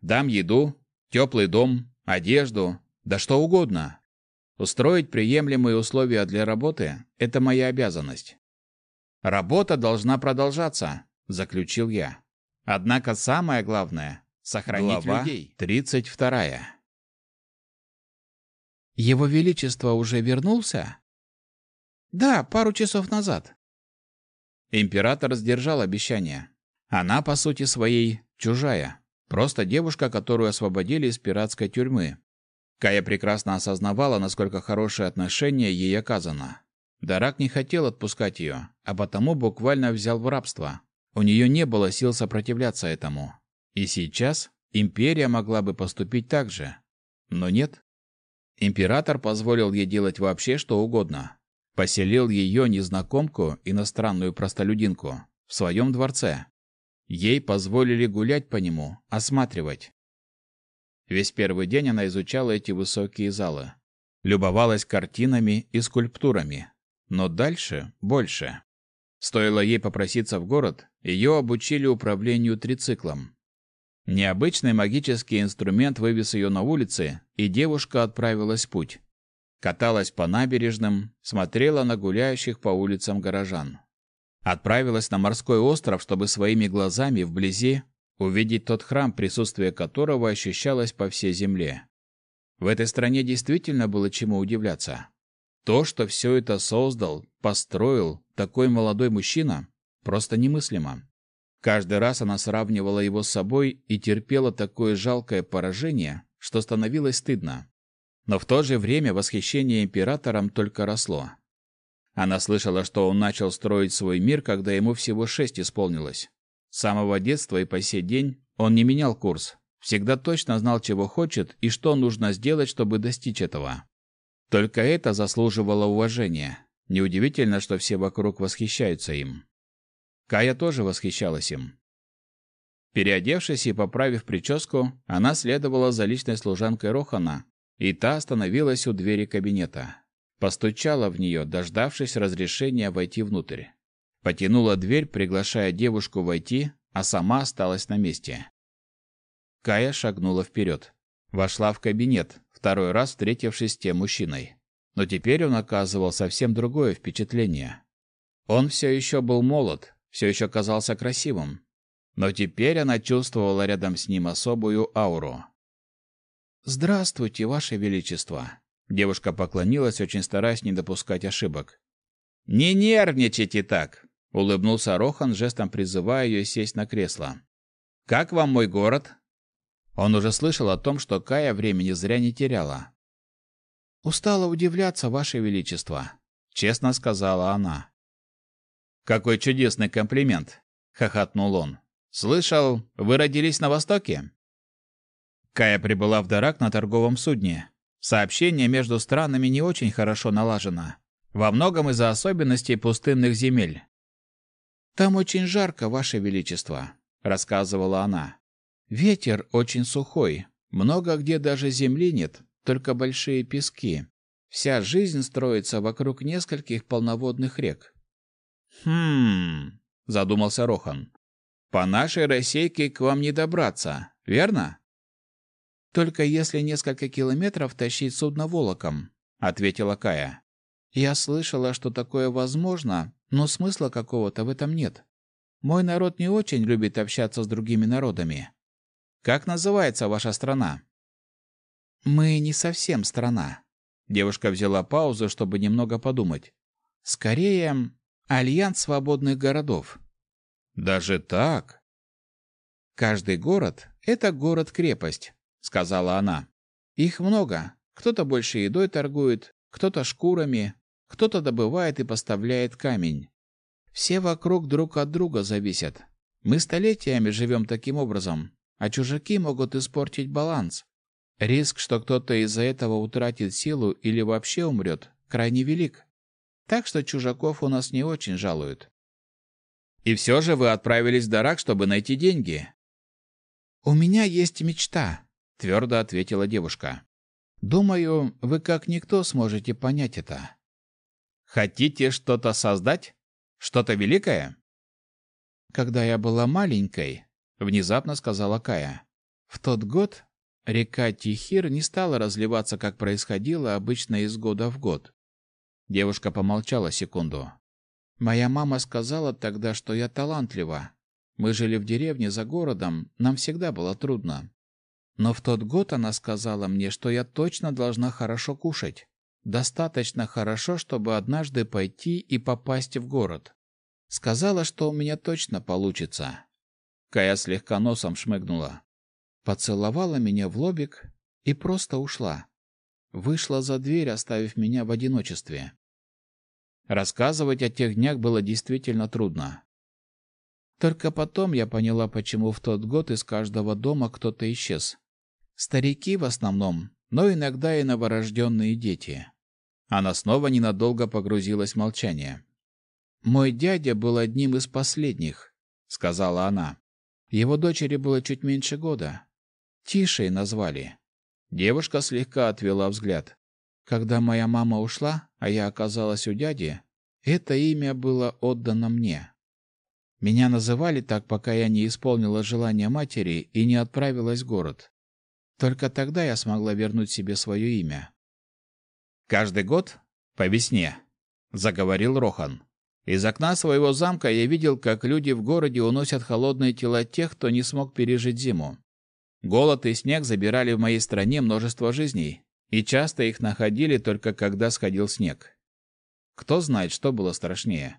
Speaker 1: «Дам еду, Теплый дом, одежду, да что угодно. Устроить приемлемые условия для работы – это моя обязанность. Работа должна продолжаться, заключил я. Однако самое главное – сохранить Глава людей. 32. Его Величество уже вернулся? Да, пару часов назад. Император сдержал обещание. Она, по сути своей, чужая. Просто девушка, которую освободили из пиратской тюрьмы. Кая прекрасно осознавала, насколько хорошее отношение ей оказано. Дарак не хотел отпускать ее, а потому буквально взял в рабство. У нее не было сил сопротивляться этому. И сейчас империя могла бы поступить так же. Но нет. Император позволил ей делать вообще что угодно. Поселил ее незнакомку, иностранную простолюдинку, в своем дворце. Ей позволили гулять по нему, осматривать. Весь первый день она изучала эти высокие залы, любовалась картинами и скульптурами, но дальше больше. Стоило ей попроситься в город, ее обучили управлению трициклом. Необычный магический инструмент вывез ее на улице, и девушка отправилась в путь. Каталась по набережным, смотрела на гуляющих по улицам горожан. Отправилась на морской остров, чтобы своими глазами вблизи увидеть тот храм, присутствие которого ощущалось по всей земле. В этой стране действительно было чему удивляться. То, что все это создал, построил такой молодой мужчина, просто немыслимо. Каждый раз она сравнивала его с собой и терпела такое жалкое поражение, что становилось стыдно. Но в то же время восхищение императором только росло. Она слышала, что он начал строить свой мир, когда ему всего шесть исполнилось. С самого детства и по сей день он не менял курс, всегда точно знал, чего хочет и что нужно сделать, чтобы достичь этого. Только это заслуживало уважения. Неудивительно, что все вокруг восхищаются им. Кая тоже восхищалась им. Переодевшись и поправив прическу, она следовала за личной служанкой Рохана, и та остановилась у двери кабинета. Постучала в нее, дождавшись разрешения войти внутрь. Потянула дверь, приглашая девушку войти, а сама осталась на месте. Кая шагнула вперед. Вошла в кабинет, второй раз встретившись с тем мужчиной. Но теперь он оказывал совсем другое впечатление. Он все еще был молод, все еще казался красивым. Но теперь она чувствовала рядом с ним особую ауру. «Здравствуйте, Ваше Величество!» Девушка поклонилась, очень стараясь не допускать ошибок. «Не нервничайте так!» — улыбнулся Рохан, жестом призывая ее сесть на кресло. «Как вам мой город?» Он уже слышал о том, что Кая времени зря не теряла. «Устала удивляться, Ваше Величество», — честно сказала она. «Какой чудесный комплимент!» — хохотнул он. «Слышал, вы родились на Востоке?» Кая прибыла в Дарак на торговом судне. Сообщение между странами не очень хорошо налажено. Во многом из-за особенностей пустынных земель. «Там очень жарко, Ваше Величество», — рассказывала она. Ветер очень сухой, много где даже земли нет, только большие пески. Вся жизнь строится вокруг нескольких полноводных рек. Хм, задумался Рохан. По нашей рассейке к вам не добраться, верно? Только если несколько километров тащить судно волоком, ответила Кая. Я слышала, что такое возможно, но смысла какого-то в этом нет. Мой народ не очень любит общаться с другими народами. Как называется ваша страна? Мы не совсем страна. Девушка взяла паузу, чтобы немного подумать. Скорее, альянс свободных городов. Даже так? Каждый город это город-крепость, сказала она. Их много. Кто-то больше едой торгует, кто-то шкурами, кто-то добывает и поставляет камень. Все вокруг друг от друга зависят. Мы столетиями живем таким образом, а чужаки могут испортить баланс. Риск, что кто-то из-за этого утратит силу или вообще умрет, крайне велик. Так что чужаков у нас не очень жалуют. И все же вы отправились в Дарак, чтобы найти деньги. У меня есть мечта, твердо ответила девушка. Думаю, вы как никто сможете понять это. Хотите что-то создать? Что-то великое? Когда я была маленькой, внезапно сказала Кая. В тот год река Тихир не стала разливаться, как происходило обычно из года в год. Девушка помолчала секунду. Моя мама сказала тогда, что я талантлива. Мы жили в деревне за городом, нам всегда было трудно. Но в тот год она сказала мне, что я точно должна хорошо кушать. Достаточно хорошо, чтобы однажды пойти и попасть в город. Сказала, что у меня точно получится. Кая слегка носом шмыгнула. Поцеловала меня в лобик и просто ушла. Вышла за дверь, оставив меня в одиночестве. Рассказывать о тех днях было действительно трудно. Только потом я поняла, почему в тот год из каждого дома кто-то исчез. Старики в основном, но иногда и новорожденные дети. Она снова ненадолго погрузилась в молчание. «Мой дядя был одним из последних», — сказала она. Его дочери было чуть меньше года. Тишей назвали. Девушка слегка отвела взгляд. Когда моя мама ушла, а я оказалась у дяди, это имя было отдано мне. Меня называли так, пока я не исполнила желание матери и не отправилась в город. Только тогда я смогла вернуть себе свое имя. Каждый год по весне, заговорил Рохан. Из окна своего замка я видел, как люди в городе уносят холодные тела тех, кто не смог пережить зиму. Голод и снег забирали в моей стране множество жизней. и часто их находили только когда сходил снег. Кто знает, что было страшнее.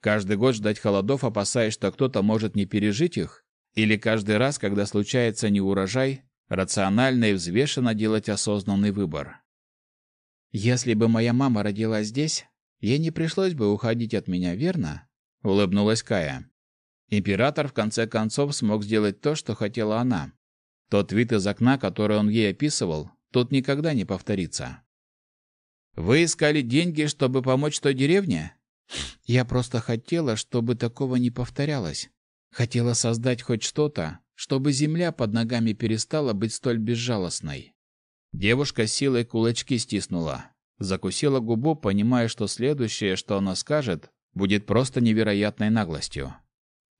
Speaker 1: Каждый год ждать холодов, опасаясь, что кто-то может не пережить их, или каждый раз, когда случается неурожай, рационально и взвешенно делать осознанный выбор. Если бы моя мама родилась здесь, ей не пришлось бы уходить от меня, верно? улыбнулась Кая. Император в конце концов смог сделать то, что хотела она. Тот вид из окна, который он ей описывал, тут никогда не повторится. Вы искали деньги, чтобы помочь той деревне? Я просто хотела, чтобы такого не повторялось. Хотела создать хоть что-то, чтобы земля под ногами перестала быть столь безжалостной. Девушка силой кулачки стиснула, закусила губу, понимая, что следующее, что она скажет, будет просто невероятной наглостью.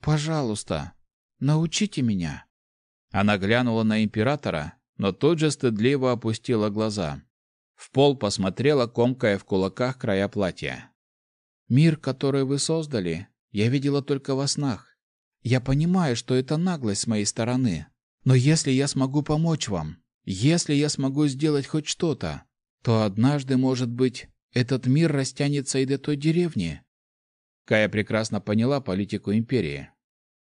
Speaker 1: Пожалуйста, научите меня. Она глянула на императора, но тут же стыдливо опустила глаза. В пол посмотрела, комкая в кулаках края платья. Мир, который вы создали, я видела только во снах. Я понимаю, что это наглость с моей стороны, но если я смогу помочь вам, если я смогу сделать хоть что-то, то однажды, может быть, этот мир растянется и до той деревни. Кая прекрасно поняла политику империи.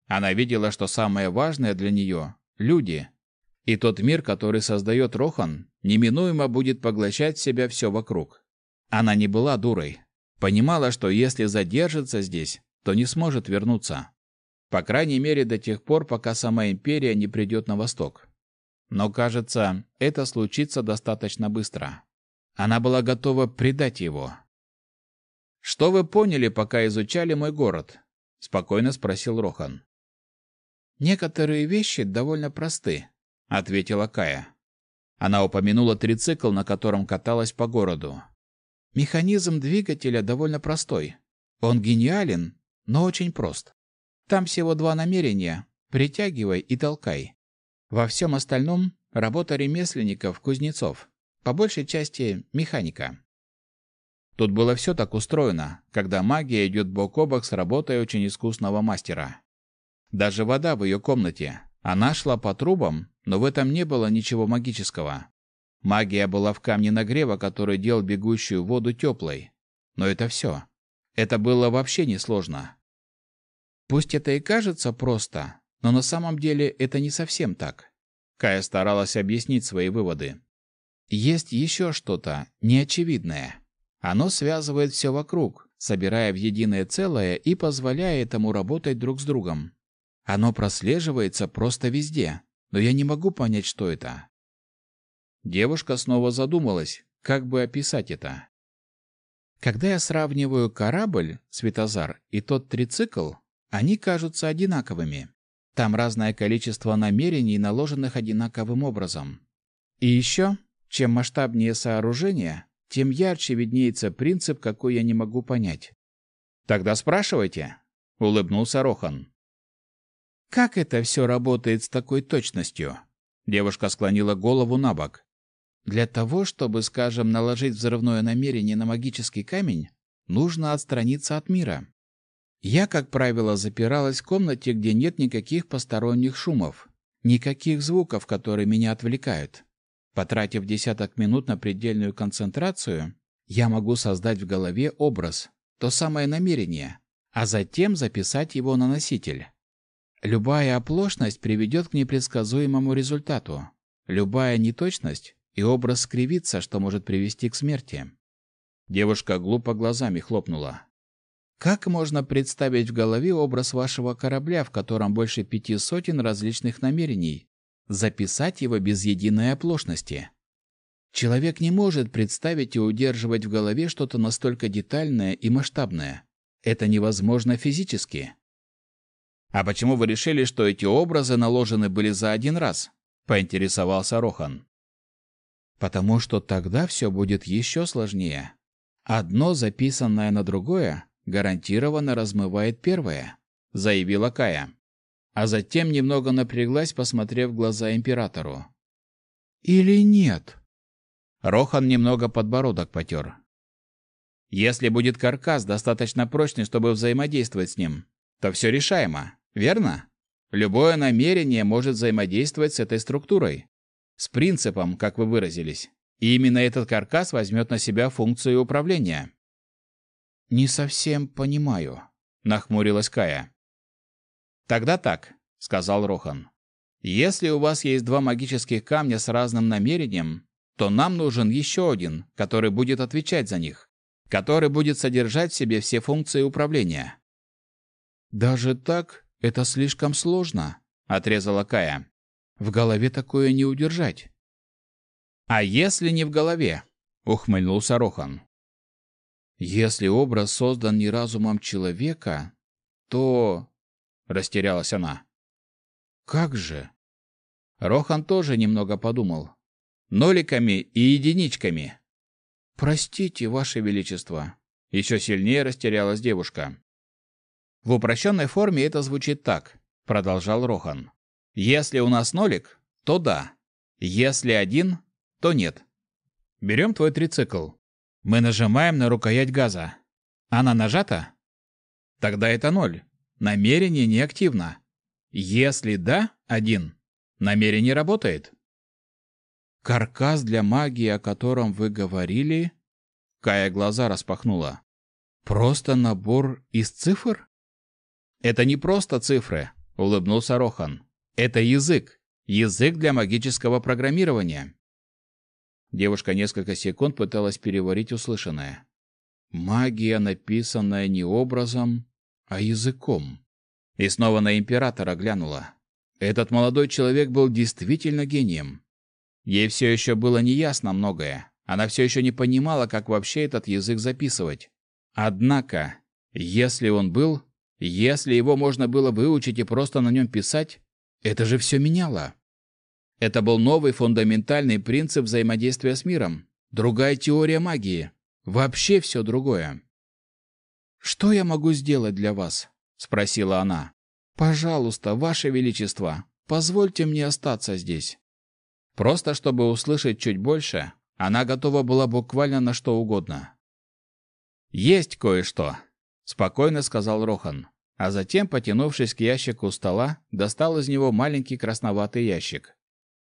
Speaker 1: Она видела, что самое важное для нее – люди. И тот мир, который создает Рохан, неминуемо будет поглощать в себя все вокруг. Она не была дурой. Понимала, что если задержится здесь, то не сможет вернуться. По крайней мере, до тех пор, пока сама империя не придет на восток. Но, кажется, это случится достаточно быстро. Она была готова предать его. «Что вы поняли, пока изучали мой город?» — спокойно спросил Рохан. «Некоторые вещи довольно просты», — ответила Кая. Она упомянула трицикл, на котором каталась по городу. Механизм двигателя довольно простой. Он гениален, но очень прост. Там всего два намерения – притягивай и толкай. Во всем остальном – работа ремесленников, кузнецов. По большей части – механика. Тут было все так устроено, когда магия идет бок о бок с работой очень искусного мастера. Даже вода в ее комнате. Она шла по трубам, но в этом не было ничего магического. Магия была в камне нагрева, который делал бегущую воду теплой. Но это все. Это было вообще несложно. Пусть это и кажется просто, но на самом деле это не совсем так. Кая старалась объяснить свои выводы. Есть еще что-то неочевидное. Оно связывает все вокруг, собирая в единое целое и позволяя этому работать друг с другом. Оно прослеживается просто везде, но я не могу понять, что это. Девушка снова задумалась, как бы описать это. Когда я сравниваю корабль, светозар, и тот трицикл, они кажутся одинаковыми. Там разное количество намерений, наложенных одинаковым образом. И еще, чем масштабнее сооружение, тем ярче виднеется принцип, какой я не могу понять. Тогда спрашивайте, улыбнулся Рохан. Как это все работает с такой точностью? Девушка склонила голову на бок. Для того, чтобы, скажем, наложить взрывное намерение на магический камень, нужно отстраниться от мира. Я, как правило, запиралась в комнате, где нет никаких посторонних шумов, никаких звуков, которые меня отвлекают. Потратив десяток минут на предельную концентрацию, я могу создать в голове образ, то самое намерение, а затем записать его на носитель. Любая оплошность приведет к непредсказуемому результату. Любая неточность и образ скривится, что может привести к смерти. Девушка глупо глазами хлопнула. Как можно представить в голове образ вашего корабля, в котором больше пяти сотен различных намерений? Записать его без единой оплошности? Человек не может представить и удерживать в голове что-то настолько детальное и масштабное. Это невозможно физически. А почему вы решили, что эти образы наложены были за один раз? поинтересовался Рохан. Потому что тогда все будет еще сложнее. Одно записанное на другое гарантированно размывает первое, заявила Кая. А затем немного напряглась, посмотрев в глаза императору. Или нет? Рохан немного подбородок потер. Если будет каркас достаточно прочный, чтобы взаимодействовать с ним, то все решаемо, верно? Любое намерение может взаимодействовать с этой структурой, с принципом, как вы выразились. И именно этот каркас возьмет на себя функцию управления.
Speaker 2: «Не совсем понимаю», — нахмурилась Кая.
Speaker 1: «Тогда так», — сказал Рохан. «Если у вас есть два магических камня с разным намерением, то нам нужен еще один, который будет отвечать за них, который будет содержать в себе все функции управления».
Speaker 2: «Даже так это слишком сложно», — отрезала Кая. «В голове такое не удержать».
Speaker 1: «А если не в голове?» — ухмыльнулся Рохан.
Speaker 2: «Если образ создан не разумом человека, то...» — растерялась она. «Как же?»
Speaker 1: Рохан тоже немного подумал. «Ноликами и единичками».
Speaker 2: «Простите, Ваше Величество».
Speaker 1: Еще сильнее растерялась девушка. В упрощенной форме это звучит так, продолжал Рохан. Если у нас нолик, то да. Если один, то нет. Берем твой трицикл. Мы нажимаем на рукоять газа. Она нажата? Тогда это ноль. Намерение не активно. Если да, один. Намерение работает.
Speaker 2: Каркас для магии, о котором вы говорили, Кая глаза распахнула. Просто набор из цифр?
Speaker 1: Это не просто цифры, улыбнулся Рохан. Это язык. Язык для магического программирования. Девушка несколько секунд пыталась переварить услышанное.
Speaker 2: Магия, написанная не образом, а языком.
Speaker 1: И снова на императора глянула. Этот молодой человек был действительно гением. Ей все еще было неясно многое. Она все еще не понимала, как вообще этот язык записывать. Однако, если он был, если его можно было выучить и просто на нем писать, это же все меняло. Это был новый фундаментальный принцип взаимодействия с миром, другая теория магии, вообще все другое.
Speaker 2: «Что я могу сделать для вас?» — спросила она. «Пожалуйста, Ваше Величество, позвольте мне остаться здесь».
Speaker 1: Просто чтобы услышать чуть больше, она готова была буквально на что угодно. «Есть кое-что», — спокойно сказал Рохан, а затем, потянувшись к ящику стола, достал из него маленький красноватый ящик.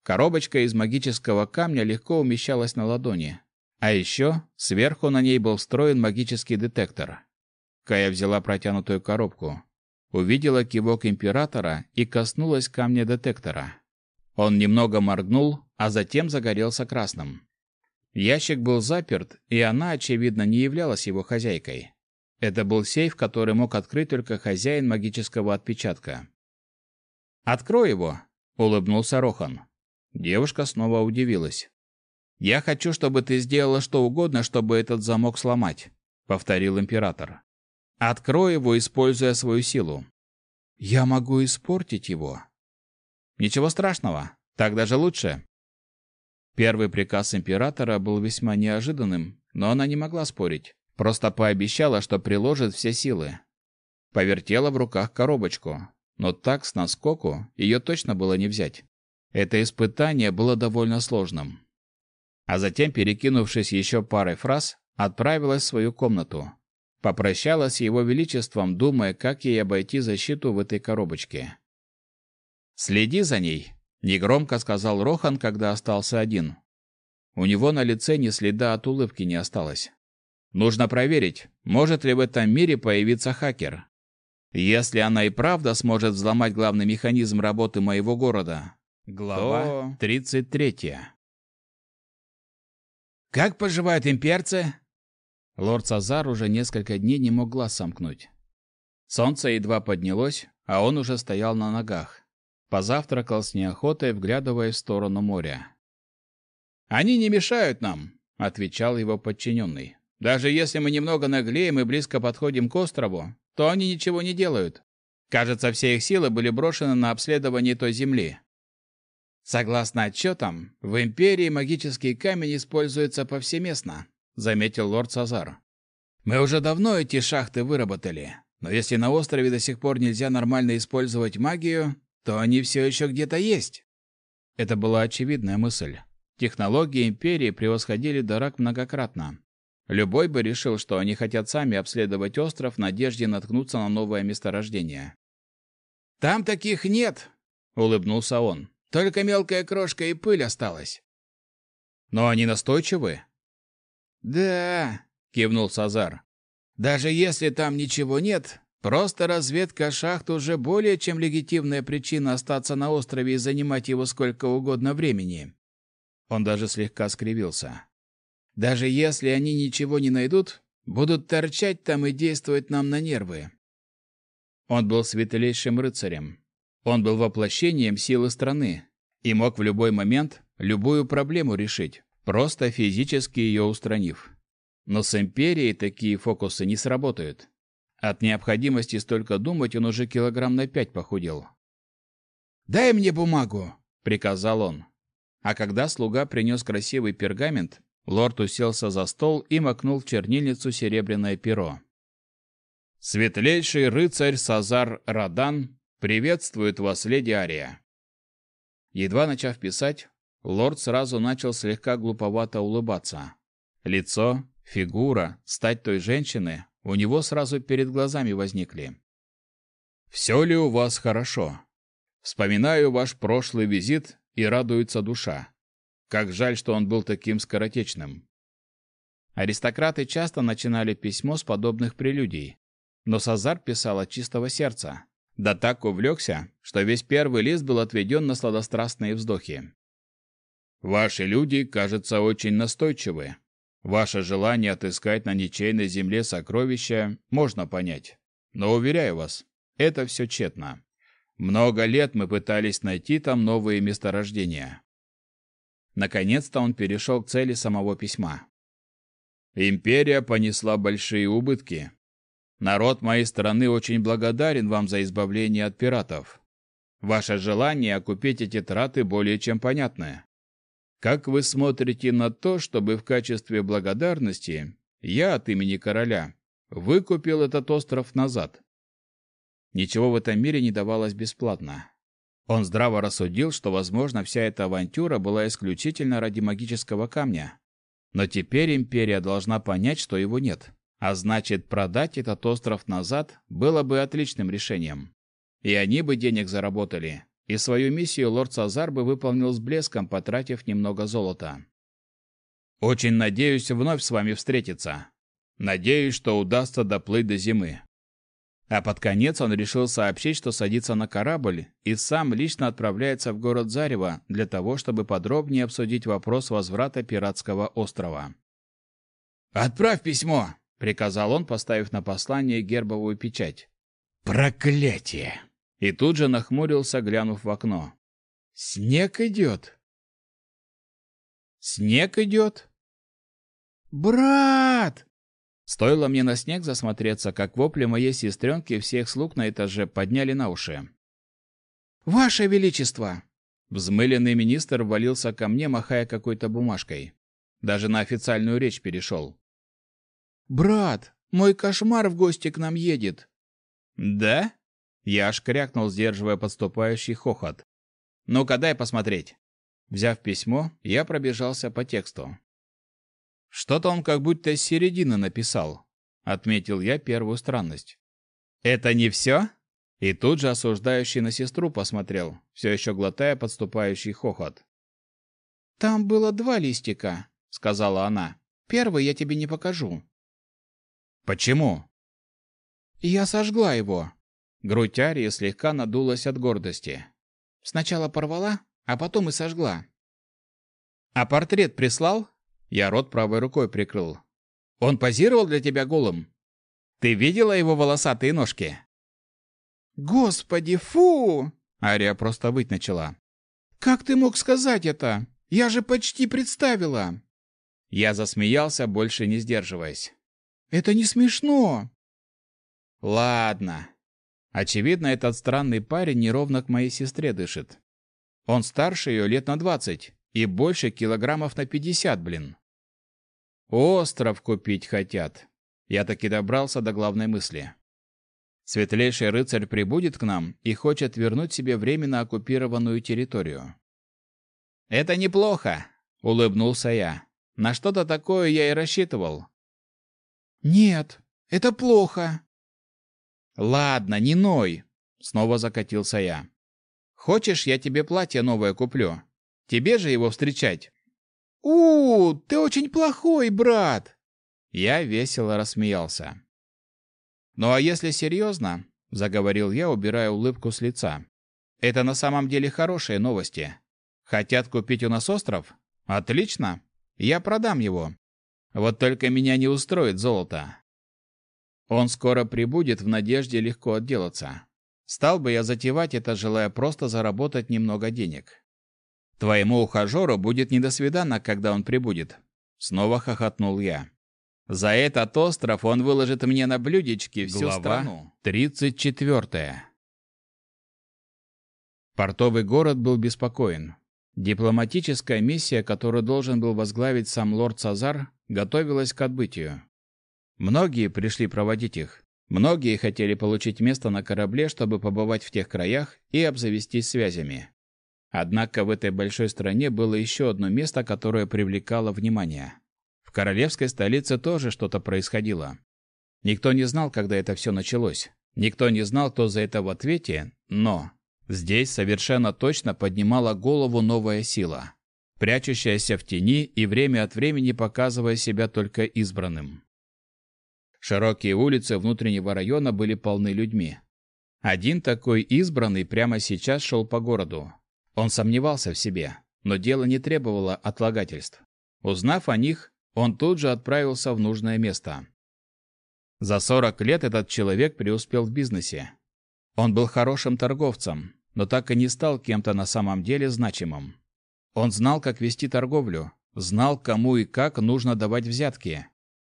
Speaker 1: Коробочка из магического камня легко умещалась на ладони. А еще сверху на ней был встроен магический детектор. Кая взяла протянутую коробку, увидела кивок императора и коснулась камня детектора. Он немного моргнул, а затем загорелся красным. Ящик был заперт, и она, очевидно, не являлась его хозяйкой. Это был сейф, который мог открыть только хозяин магического отпечатка. «Открой его!» — улыбнулся Рохан. Девушка снова удивилась. «Я хочу, чтобы ты сделала что угодно, чтобы этот замок сломать», — повторил император. «Открой его, используя свою силу».
Speaker 2: «Я могу испортить его».
Speaker 1: «Ничего страшного. Так даже лучше». Первый приказ императора был весьма неожиданным, но она не могла спорить. Просто пообещала, что приложит все силы. Повертела в руках коробочку, но так с наскоку ее точно было не взять. Это испытание было довольно сложным. А затем, перекинувшись еще парой фраз, отправилась в свою комнату. Попрощалась с его величеством, думая, как ей обойти защиту в этой коробочке. «Следи за ней», — негромко сказал Рохан, когда остался один. У него на лице ни следа от улыбки не осталось. «Нужно проверить, может ли в этом мире появиться хакер. Если она и правда сможет взломать главный механизм работы моего города, Глава тридцать третья. Как поживают имперцы? Лорд Сазар уже несколько дней не мог глаз сомкнуть. Солнце едва поднялось, а он уже стоял на ногах. Позавтракал с неохотой, вглядываясь в сторону моря. «Они не мешают нам», — отвечал его подчиненный. «Даже если мы немного наглеем и близко подходим к острову, то они ничего не делают. Кажется, все их силы были брошены на обследование той земли. Согласно отчетам, в Империи магический камень используется повсеместно, заметил лорд Сазар. Мы уже давно эти шахты выработали, но если на острове до сих пор нельзя нормально использовать магию, то они все еще где-то есть. Это была очевидная мысль. Технологии Империи превосходили Дарак многократно. Любой бы решил, что они хотят сами обследовать остров в надежде наткнуться на новое месторождение. «Там таких нет!» — улыбнулся он. Только мелкая крошка и пыль осталась.
Speaker 4: Но они настойчивы?
Speaker 1: Да, кивнул Сазар. Даже если там ничего нет, просто разведка шахт уже более чем легитимная причина остаться на острове и занимать его сколько угодно времени. Он даже слегка скривился. Даже если они ничего не найдут, будут торчать там и действовать нам на нервы. Он был светлейшим рыцарем. Он был воплощением силы страны и мог в любой момент любую проблему решить, просто физически ее устранив. Но с империей такие фокусы не сработают. От необходимости столько думать он уже килограмм на пять похудел. «Дай мне бумагу!» — приказал он. А когда слуга принес красивый пергамент, лорд уселся за стол и макнул в чернильницу серебряное перо.
Speaker 4: «Светлейший рыцарь Сазар Радан приветствует вас, леди Ария!»
Speaker 1: Едва начав писать, лорд сразу начал слегка глуповато улыбаться. Лицо, фигура, стать той женщины у него сразу перед глазами возникли.
Speaker 4: «Все ли у вас хорошо? Вспоминаю ваш прошлый визит, и радуется душа. Как жаль, что он был таким скоротечным».
Speaker 1: Аристократы часто начинали письмо с подобных прелюдий, но Сазар писал от чистого сердца. Да так увлекся, что весь первый лист был отведен на сладострастные вздохи.
Speaker 4: «Ваши люди, кажется, очень настойчивы. Ваше желание отыскать на ничейной земле сокровища можно понять. Но, уверяю вас, это все тщетно. Много лет мы пытались найти там новые месторождения».
Speaker 1: Наконец-то он перешел к цели самого письма.
Speaker 4: «Империя понесла большие убытки. Народ моей страны очень благодарен вам за избавление от пиратов. Ваше желание окупить эти траты более чем понятное. Как вы смотрите на то, чтобы в качестве благодарности я от имени короля выкупил этот остров назад?
Speaker 1: Ничего в этом мире не давалось бесплатно. Он здраво рассудил, что, возможно, вся эта авантюра была исключительно ради магического камня. Но теперь империя должна понять, что его нет. А значит, продать этот остров назад было бы отличным решением. И они бы денег заработали. И свою миссию лорд Сазар бы выполнил с блеском, потратив немного золота.
Speaker 4: Очень надеюсь вновь с вами встретиться. Надеюсь, что удастся доплыть до зимы.
Speaker 1: А под конец он решил сообщить, что садится на корабль и сам лично отправляется в город Зарево для того, чтобы подробнее обсудить вопрос возврата пиратского острова.
Speaker 4: «Отправь письмо!»
Speaker 1: Приказал он, поставив на послание гербовую печать.
Speaker 4: Проклятие!
Speaker 1: И тут же нахмурился, глянув в окно.
Speaker 4: Снег идет.
Speaker 1: Снег идет?
Speaker 4: Брат!
Speaker 1: Стоило мне на снег засмотреться, как вопли моей сестренки всех слуг на этаже подняли на уши.
Speaker 4: «Ваше Величество!»
Speaker 1: Взмыленный министр ввалился ко мне, махая какой-то бумажкой. Даже на официальную речь перешел.
Speaker 4: «Брат, мой кошмар в гости к нам едет».
Speaker 1: «Да?» Я аж крякнул, сдерживая подступающий хохот. «Ну-ка, дай посмотреть». Взяв письмо, я пробежался по тексту. «Что-то он как будто с середины написал», — отметил я первую странность. «Это не все?» И тут же осуждающий на сестру посмотрел, все еще глотая подступающий хохот.
Speaker 4: «Там было два листика», — сказала она. «Первый я тебе не покажу.
Speaker 1: Почему?
Speaker 4: Я сожгла его.
Speaker 1: Грудь Арии слегка надулась от гордости.
Speaker 4: Сначала порвала, а потом и сожгла.
Speaker 1: А портрет прислал? Я рот правой рукой прикрыл. Он позировал для тебя голым? Ты видела его волосатые ножки?
Speaker 4: Господи, фу!
Speaker 1: Ария просто выть начала.
Speaker 4: Как ты мог сказать это? Я же почти представила.
Speaker 1: Я засмеялся, больше не сдерживаясь.
Speaker 4: Это не смешно.
Speaker 1: Ладно. Очевидно, этот странный парень неровно к моей сестре дышит. Он старше ее лет на двадцать и больше килограммов на пятьдесят, блин. Остров купить хотят. Я таки добрался до главной мысли. Светлейший рыцарь прибудет к нам и хочет вернуть себе временно оккупированную территорию. Это неплохо, улыбнулся я. На что-то такое я и рассчитывал.
Speaker 4: Нет, это плохо.
Speaker 1: Ладно, не ной, снова закатился я. Хочешь, я тебе платье новое куплю? Тебе же его встречать. «У, ты очень плохой, брат!» Я весело рассмеялся. «Ну а если серьезно?» — заговорил я, убирая улыбку с лица. «Это на самом деле хорошие новости. Хотят купить у нас остров? Отлично! Я продам его. Вот только меня не устроит золото. Он скоро прибудет в надежде легко отделаться. Стал бы я затевать это, желая просто заработать немного денег. Твоему ухажеру будет не до свидана, когда он прибудет. Снова хохотнул я. За этот остров он выложит мне на блюдечке всю
Speaker 2: Глава
Speaker 1: страну. Тридцать четвертая. Портовый город был беспокоен. Дипломатическая миссия, которую должен был возглавить сам лорд Сазар, готовилась к отбытию. Многие пришли проводить их. Многие хотели получить место на корабле, чтобы побывать в тех краях и обзавестись связями. Однако в этой большой стране было еще одно место, которое привлекало внимание. В королевской столице тоже что-то происходило. Никто не знал, когда это все началось. Никто не знал, кто за это в ответе, но здесь совершенно точно поднимала голову новая сила, прячущаяся в тени и время от времени показывая себя только избранным. Широкие улицы внутреннего района были полны людьми. Один такой избранный прямо сейчас шел по городу. Он сомневался в себе, но дело не требовало отлагательств. Узнав о них, он тут же отправился в нужное место. За 40 лет этот человек преуспел в бизнесе. Он был хорошим торговцем, но так и не стал кем-то на самом деле значимым. Он знал, как вести торговлю, знал, кому и как нужно давать взятки.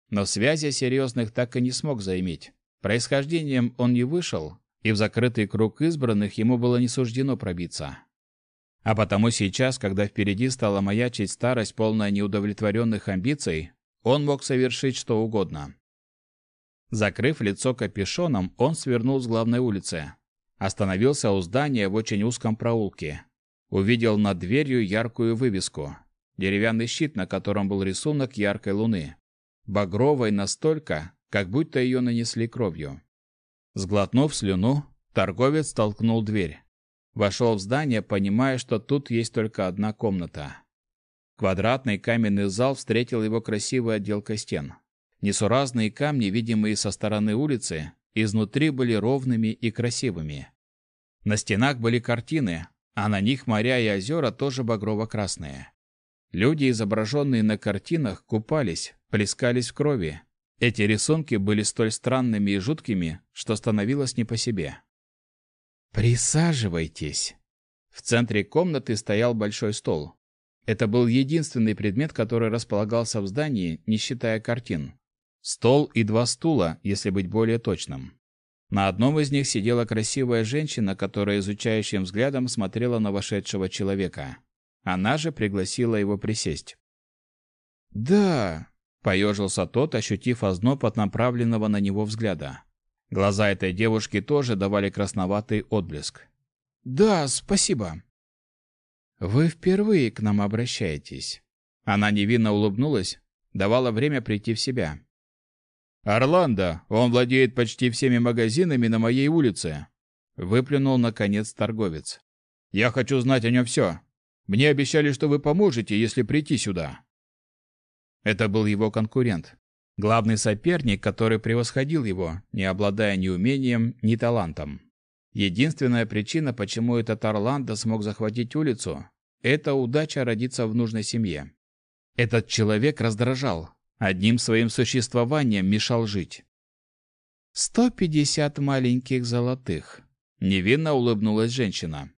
Speaker 1: Но связи серьезных так и не смог заиметь. Происхождением он не вышел, и в закрытый круг избранных ему было не суждено пробиться. А потому сейчас, когда впереди стала маячить старость, полная неудовлетворенных амбиций, он мог совершить что угодно. Закрыв лицо капюшоном, он свернул с главной улицы. Остановился у здания в очень узком проулке. Увидел над дверью яркую вывеску. Деревянный щит, на котором был рисунок яркой луны. Багровой настолько, как будто ее нанесли кровью. Сглотнув слюну, торговец толкнул дверь. Вошел в здание, понимая, что тут есть только одна комната. Квадратный каменный зал встретил его красивой отделкой стен. Несуразные камни, видимые со стороны улицы, изнутри были ровными и красивыми. На стенах были картины, а на них моря и озера тоже багрово-красные. Люди, изображенные на картинах, купались, плескались в крови. Эти рисунки были столь странными и жуткими, что становилось не по себе. «Присаживайтесь». В центре комнаты стоял большой стол. Это был единственный предмет, который располагался в здании, не считая картин. Стол и два стула, если быть более точным. На одном из них сидела красивая женщина, которая изучающим взглядом смотрела на вошедшего человека. Она же пригласила его присесть. «Да», — поежился тот, ощутив озноб от направленного на него взгляда. Глаза этой девушки тоже давали красноватый отблеск. «Да, спасибо». «Вы впервые к нам обращаетесь». Она невинно улыбнулась, давала время прийти в себя. «Орландо, он владеет почти всеми магазинами на моей улице», — выплюнул, наконец, торговец. «Я хочу знать о нем все. Мне обещали, что вы поможете, если прийти сюда». Это был его конкурент. Главный соперник, который превосходил его, не обладая ни умением, ни талантом. Единственная причина, почему этот Орландо смог захватить улицу, это удача родиться в нужной семье. Этот человек раздражал, одним своим существованием мешал жить. «Сто пятьдесят маленьких золотых», — невинно улыбнулась женщина.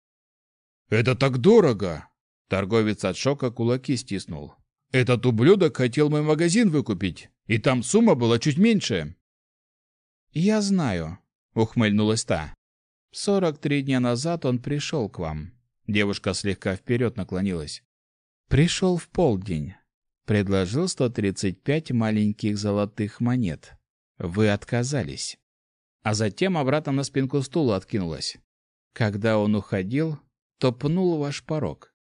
Speaker 1: «Это так дорого!» Торговец от шока кулаки стиснул. «Этот ублюдок хотел мой магазин выкупить!» И там сумма была чуть меньше. Я знаю, ухмыльнулась та. Сорок три дня назад он пришел к вам. Девушка слегка вперед наклонилась. Пришел в полдень. Предложил сто тридцать пять маленьких золотых монет. Вы отказались. А затем обратно на спинку стула откинулась. Когда он уходил, то пнул ваш порог.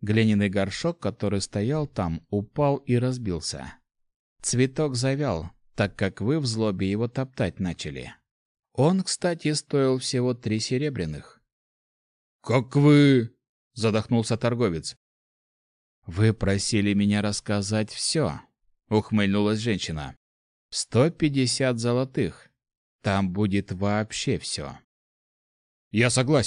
Speaker 1: Глиняный горшок, который стоял там, упал и разбился. Цветок завял, так как вы в злобе его топтать начали. Он, кстати, стоил всего три серебряных. «Как вы...» — задохнулся торговец. Вы просили меня рассказать все, ухмыльнулась женщина. Сто пятьдесят золотых. Там будет вообще все. Я согласен.